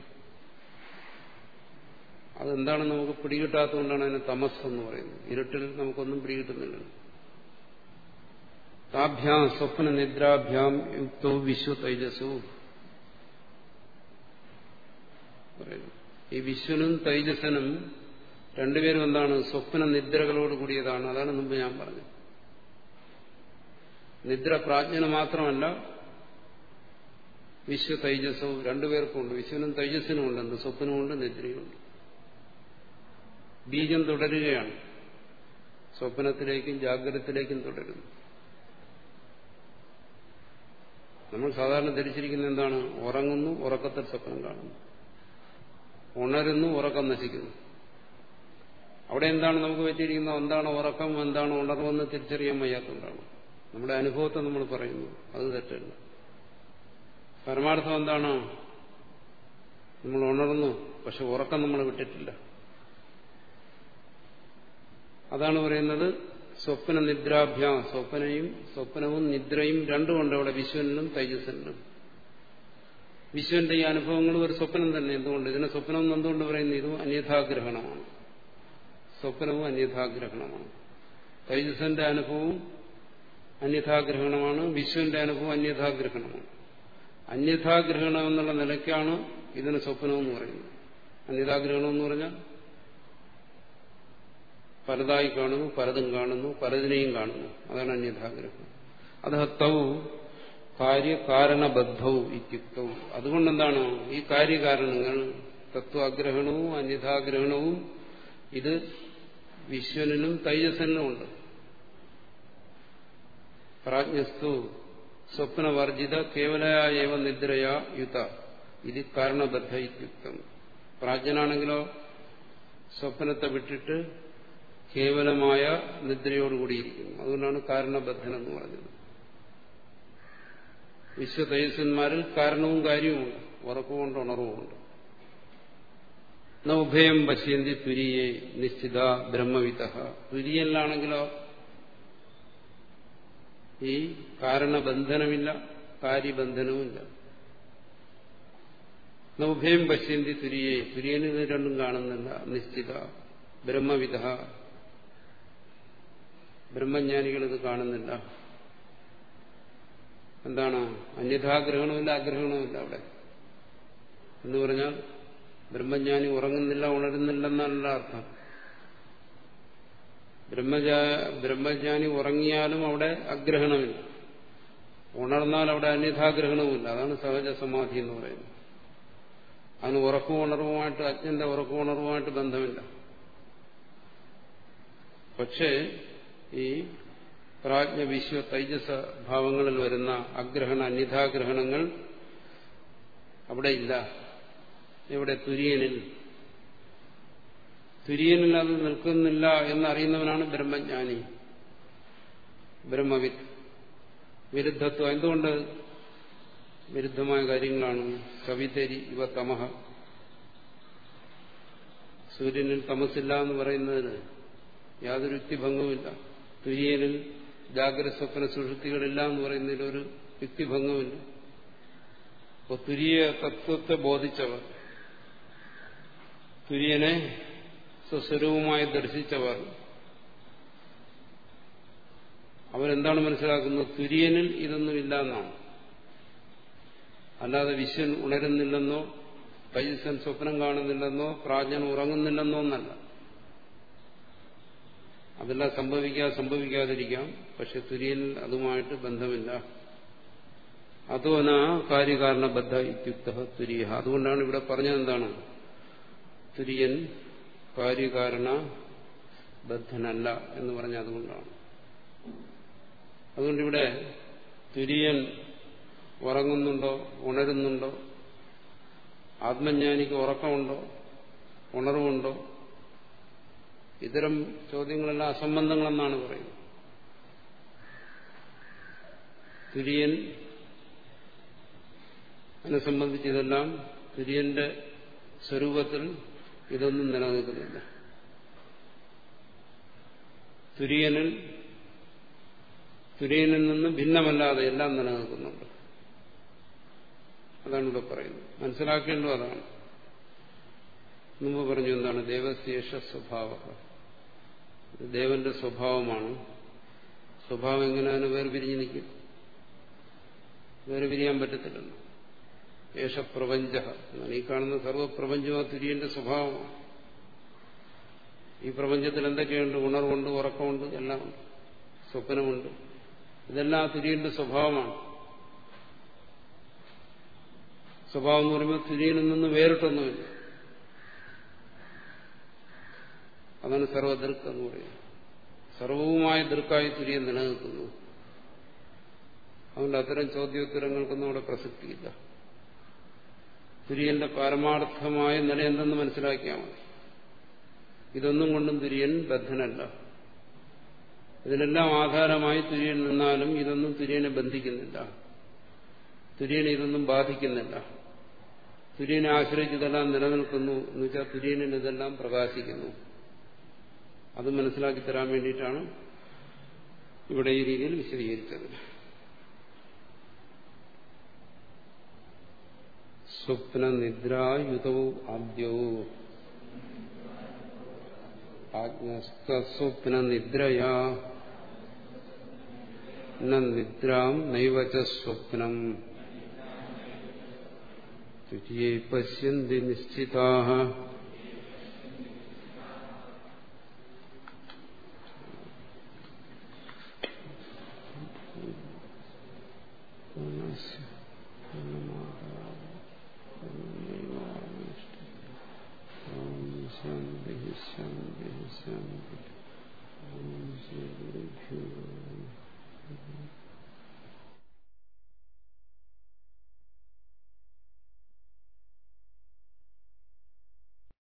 അതെന്താണ് നമുക്ക് പിടികിട്ടാത്തതുകൊണ്ടാണ് അതിന് തമസ് എന്ന് പറയുന്നത്. ഇരുട്ടിൽ നമുക്കൊന്നും പിടികിട്ടുന്നില്ല. താഭ്യാം സ്വപ്ന നിദ്രാഭ്യാം യുക്തോ വിശ്വ തൈജസു ഈ വിശ്വനും തൈജസനും രണ്ടുപേരും എന്താണ്? സ്വപ്ന നിദ്രകളോട് കൂടിയതാണ്. അതാണ് മുമ്പ് ഞാൻ പറഞ്ഞത്. നിദ്ര പ്രാജ്ഞന മാത്രമല്ല വിശ്വ തൈജസ്സും രണ്ടുപേർക്കുമുണ്ട്. വിശ്വനും തൈജസ്സിനും ഉണ്ടെന്ന് സ്വപ്നമുണ്ട് നിദ്രയുണ്ട് ബീജം തുടരുകയാണ്. സ്വപ്നത്തിലേക്കും ജാഗ്രതത്തിലേക്കും തുടരുന്നു. നമ്മൾ സാധാരണ ധരിച്ചിരിക്കുന്ന എന്താണ്? ഉറങ്ങുന്നു ഉറക്കത്തിൽ സ്വപ്നം കാണുന്നു. ഉണരുന്നു ഉറക്കം നശിക്കുന്നു. അവിടെ എന്താണ് നമുക്ക് വെച്ചിരിക്കുന്നത് എന്താണ് ഉറക്കം? എന്താണ് ഉണർവെന്ന് തിരിച്ചറിയാൻ വയ്യാത്തതുകൊണ്ടാണ് നമ്മുടെ അനുഭവത്തെ നമ്മൾ പറയുന്നു. അത് തെറ്റല്ല. പരമാർത്ഥം എന്താണ്? നമ്മൾ ഉണർന്നു പക്ഷെ ഉറക്കം നമ്മൾ വിട്ടിട്ടില്ല. അതാണ് പറയുന്നത് സ്വപ്ന നിദ്രാഭ്യാം സ്വപ്നയും സ്വപ്നവും നിദ്രയും രണ്ടുമുണ്ട് അവിടെ വിശ്വനിലും തൈജസ്സനിലും വിശ്വന്റെ ഈ അനുഭവങ്ങളും ഒരു സ്വപ്നം തന്നെ എന്തുകൊണ്ട്? ഇതിനെ സ്വപ്നം എന്തുകൊണ്ട് പറയുന്നു? ഇതും അന്യഥാഗ്രഹണമാണ്. സ്വപ്നവും അന്യഥാഗ്രഹണമാണ്. തൈജസന്റെ അനുഭവവും അന്യഥാഗ്രഹണമാണ്. വിശ്വന്റെ അനുഭവം അന്യഥാഗ്രഹണമാണ്. അന്യഥാഗ്രഹണം എന്നുള്ള നിലയ്ക്കാണ് ഇതിന് സ്വപ്നം എന്ന് പറയുന്നത്. അന്യഥാഗ്രഹണം എന്ന് പറഞ്ഞാൽ പലതായി കാണുന്നു പലതും കാണുന്നു പലതിനെയും കാണുന്നു. അതാണ് അന്യഥാഗ്രഹം അത് കാര്യകാരണബദ്ധവും ഇത്യുക്തവും അതുകൊണ്ടെന്താണ് ഈ കാര്യകാരണങ്ങൾ? തത്വാഗ്രഹണവും അന്യഥാഗ്രഹണവും ഇത് വിശ്വനിലും തൈജസനിലും ഉണ്ട്. പ്രാജ്ഞസ്തു സ്വപ്നവർജിത കേവലയായവ നിദ്രയാ യുത. ഇത് കാരണബദ്ധ ഇത്യുക്തം. പ്രാജ്ഞനാണെങ്കിലോ സ്വപ്നത്തെ വിട്ടിട്ട് കേവലമായ നിദ്രയോടുകൂടിയിരിക്കുന്നു അതുകൊണ്ടാണ് കാരണബദ്ധൻ എന്ന് പറഞ്ഞത്. വിശ്വതേജസ്സന്മാരിൽ കാരണവും കാര്യവുമുണ്ട് ഉറക്കുകൊണ്ട് ഉണർവുമുണ്ട് ഉഭയം പശ്യന്തി തുരിയെ നിശ്ചിത ബ്രഹ്മവിത തുരിയല്ലാണെങ്കിലോ? ഈ കാരണബന്ധനമില്ല കാര്യബന്ധനവുമില്ല. ഉഭയം പശ്യന്തി തുരിയെ തുര്യന് ഇത് രണ്ടും കാണുന്നില്ല. നിശ്ചിത ബ്രഹ്മവിധ ബ്രഹ്മജ്ഞാനികൾ ഇത് കാണുന്നില്ല. എന്താണ്? അന്യഥാഗ്രഹണമില്ല ആഗ്രഹണമില്ല അവിടെ. എന്ന് പറഞ്ഞാൽ ബ്രഹ്മജ്ഞാനി ഉറങ്ങുന്നില്ല ഉണരുന്നില്ലെന്നല്ല അർത്ഥം. ബ്രഹ്മജാ ബ്രഹ്മജ്ഞാനി ഉറങ്ങിയാലും അവിടെ അഗ്രഹണമില്ല ഉണർന്നാൽ അവിടെ അന്യഥാഗ്രഹണവുമില്ല. അതാണ് സഹജ സമാധി എന്ന് പറയുന്നത്. അതിന് ഉറക്കവും ഉണർവുമായിട്ട് അജ്ഞന്റെ ഉറക്കവും ഉണർവുമായിട്ട് ബന്ധമില്ല. പക്ഷേ ഈ പ്രാജ്ഞ വിശ്വ തൈജസ ഭാവങ്ങളിൽ വരുന്ന അഗ്രഹണ അന്യഥാഗ്രഹണങ്ങൾ അവിടെ ഇല്ല ഇവിടെ തുര്യനിൽ. തുര്യനിൽ അത് നിൽക്കുന്നില്ല എന്നറിയുന്നവനാണ് ബ്രഹ്മജ്ഞാനി. ബ്രഹ്മവിത്ത് വിരുദ്ധത്വം. എന്തുകൊണ്ട് വിരുദ്ധമായ കാര്യങ്ങളാണ്? കവിതരി ഇവ തമഹ. സൂര്യനിൽ തമസില്ല എന്ന് പറയുന്നതിന് യാതൊരു യുക്തിഭംഗവുമില്ല. തുര്യനിൽ ജാഗ്രത സ്വപ്ന സുഷുപ്തികളില്ല എന്ന് പറയുന്നതിൽ ഒരു യുക്തിഭംഗമില്ല അപ്പോൾ തുര്യ തത്വത്തെ ബോധിച്ചവർ തുര്യനെ സ്വസ്വരൂപമായി ദർശിച്ചവർ അവരെന്താണ് മനസ്സിലാക്കുന്നത്? തുര്യനിൽ ഇതൊന്നുമില്ല എന്നാണ് അല്ലാതെ വിശ്വൻ ഉണരുന്നില്ലെന്നോ പൈസൻ സ്വപ്നം കാണുന്നില്ലെന്നോ പ്രാജ്ഞൻ ഉറങ്ങുന്നില്ലെന്നോ എന്നല്ല. അതെല്ലാം സംഭവിക്കാതെ സംഭവിക്കാതിരിക്കാം. പക്ഷെ തുര്യൻ അതുമായിട്ട് ബന്ധമില്ല. അതോന കാര്യകാരണബദ്ധ ഇത്യുക്ത തുര്യ. അതുകൊണ്ടാണ് ഇവിടെ പറഞ്ഞത് എന്താണ് തുര്യൻ കാര്യകാരണ ബദ്ധനല്ല എന്ന് പറഞ്ഞ അതുകൊണ്ടാണ്. അതുകൊണ്ടിവിടെ തുര്യൻ ഉറങ്ങുന്നുണ്ടോ ഉണരുന്നുണ്ടോ? ആത്മജ്ഞാനിക്ക് ഉറക്കമുണ്ടോ ഉണർവുണ്ടോ? ഇത്തരം ചോദ്യങ്ങളെല്ലാം അസംബന്ധങ്ങളെന്നാണ് പറയുന്നത്. തുര്യൻ അതിനെ സംബന്ധിച്ച് ഇതെല്ലാം തുര്യന്റെ സ്വരൂപത്തിൽ ഇതൊന്നും നിലനിൽക്കുന്നില്ല. തുര്യനിൽ തുര്യനിൽ നിന്ന് ഭിന്നമല്ലാതെ എല്ലാം നിലനിൽക്കുന്നുണ്ട്. അതാണ് ഇവിടെ പറയുന്നത്. മനസ്സിലാക്കേണ്ടതാണ് മുമ്പ് പറഞ്ഞു എന്താണ്? ദേവശേഷ സ്വഭാവ ദേവന്റെ സ്വഭാവമാണ്. സ്വഭാവം എങ്ങനെയാണ് വേർപിരിഞ്ഞ് നിൽക്കും? വേർപിരിയാൻ പറ്റത്തില്ലല്ലോ. യേശപ്രപഞ്ച എന്നാണ് ഈ കാണുന്ന സർവപ്രപഞ്ചം ആ തുര്യന്റെ സ്വഭാവമാണ്. ഈ പ്രപഞ്ചത്തിൽ എന്തൊക്കെയുണ്ട്? ഉണർവുണ്ട് ഉറക്കമുണ്ട് എല്ലാം സ്വപ്നമുണ്ട്. ഇതെല്ലാം ആ തുര്യന്റെ സ്വഭാവമാണ്. സ്വഭാവം എന്ന് പറയുമ്പോൾ തുര്യനിൽ നിന്ന് വേറിട്ടൊന്നുമില്ല. അതാണ് സർവദൃക്ക് എന്ന് പറയുന്നത് സർവവുമായ ദൃക്കായി തുര്യൻ നിലനിൽക്കുന്നു. അതുകൊണ്ട് അത്തരം ചോദ്യോത്തരങ്ങൾക്കൊന്നും അവിടെ പ്രസക്തിയില്ല. തുര്യന്റെ പരമാർത്ഥമായ നില എന്തെന്ന് മനസ്സിലാക്കിയാൽ മതി. ഇതൊന്നും കൊണ്ടും തുര്യൻ ബദ്ധനല്ല. ഇതിനെല്ലാം ആധാരമായി തുര്യൻ നിന്നാലും ഇതൊന്നും തുര്യനെ ബന്ധിക്കുന്നില്ല. തുര്യനെ ഇതൊന്നും ബാധിക്കുന്നില്ല. തുര്യനെ ആശ്രയിച്ച് ഇതെല്ലാം നിലനിൽക്കുന്നു എന്ന് വെച്ചാൽ ഇതെല്ലാം പ്രകാശിക്കുന്നു. അത് മനസ്സിലാക്കി തരാൻ വേണ്ടിയിട്ടാണ് ഇവിടെ ഈ രീതിയിൽ വിശദീകരിച്ചത്. സ്വപ്ന നിദ്രായുതവും ആദ്യവും ആജ്ഞസ്വപ്ന നിദ്രയാ നിദ്രാം നൈവച സ്വപ്നം. തുര്യേ പശ്യന്തി നിശ്ചിതാ ശാന്തി ശാന്തി ശാന്തി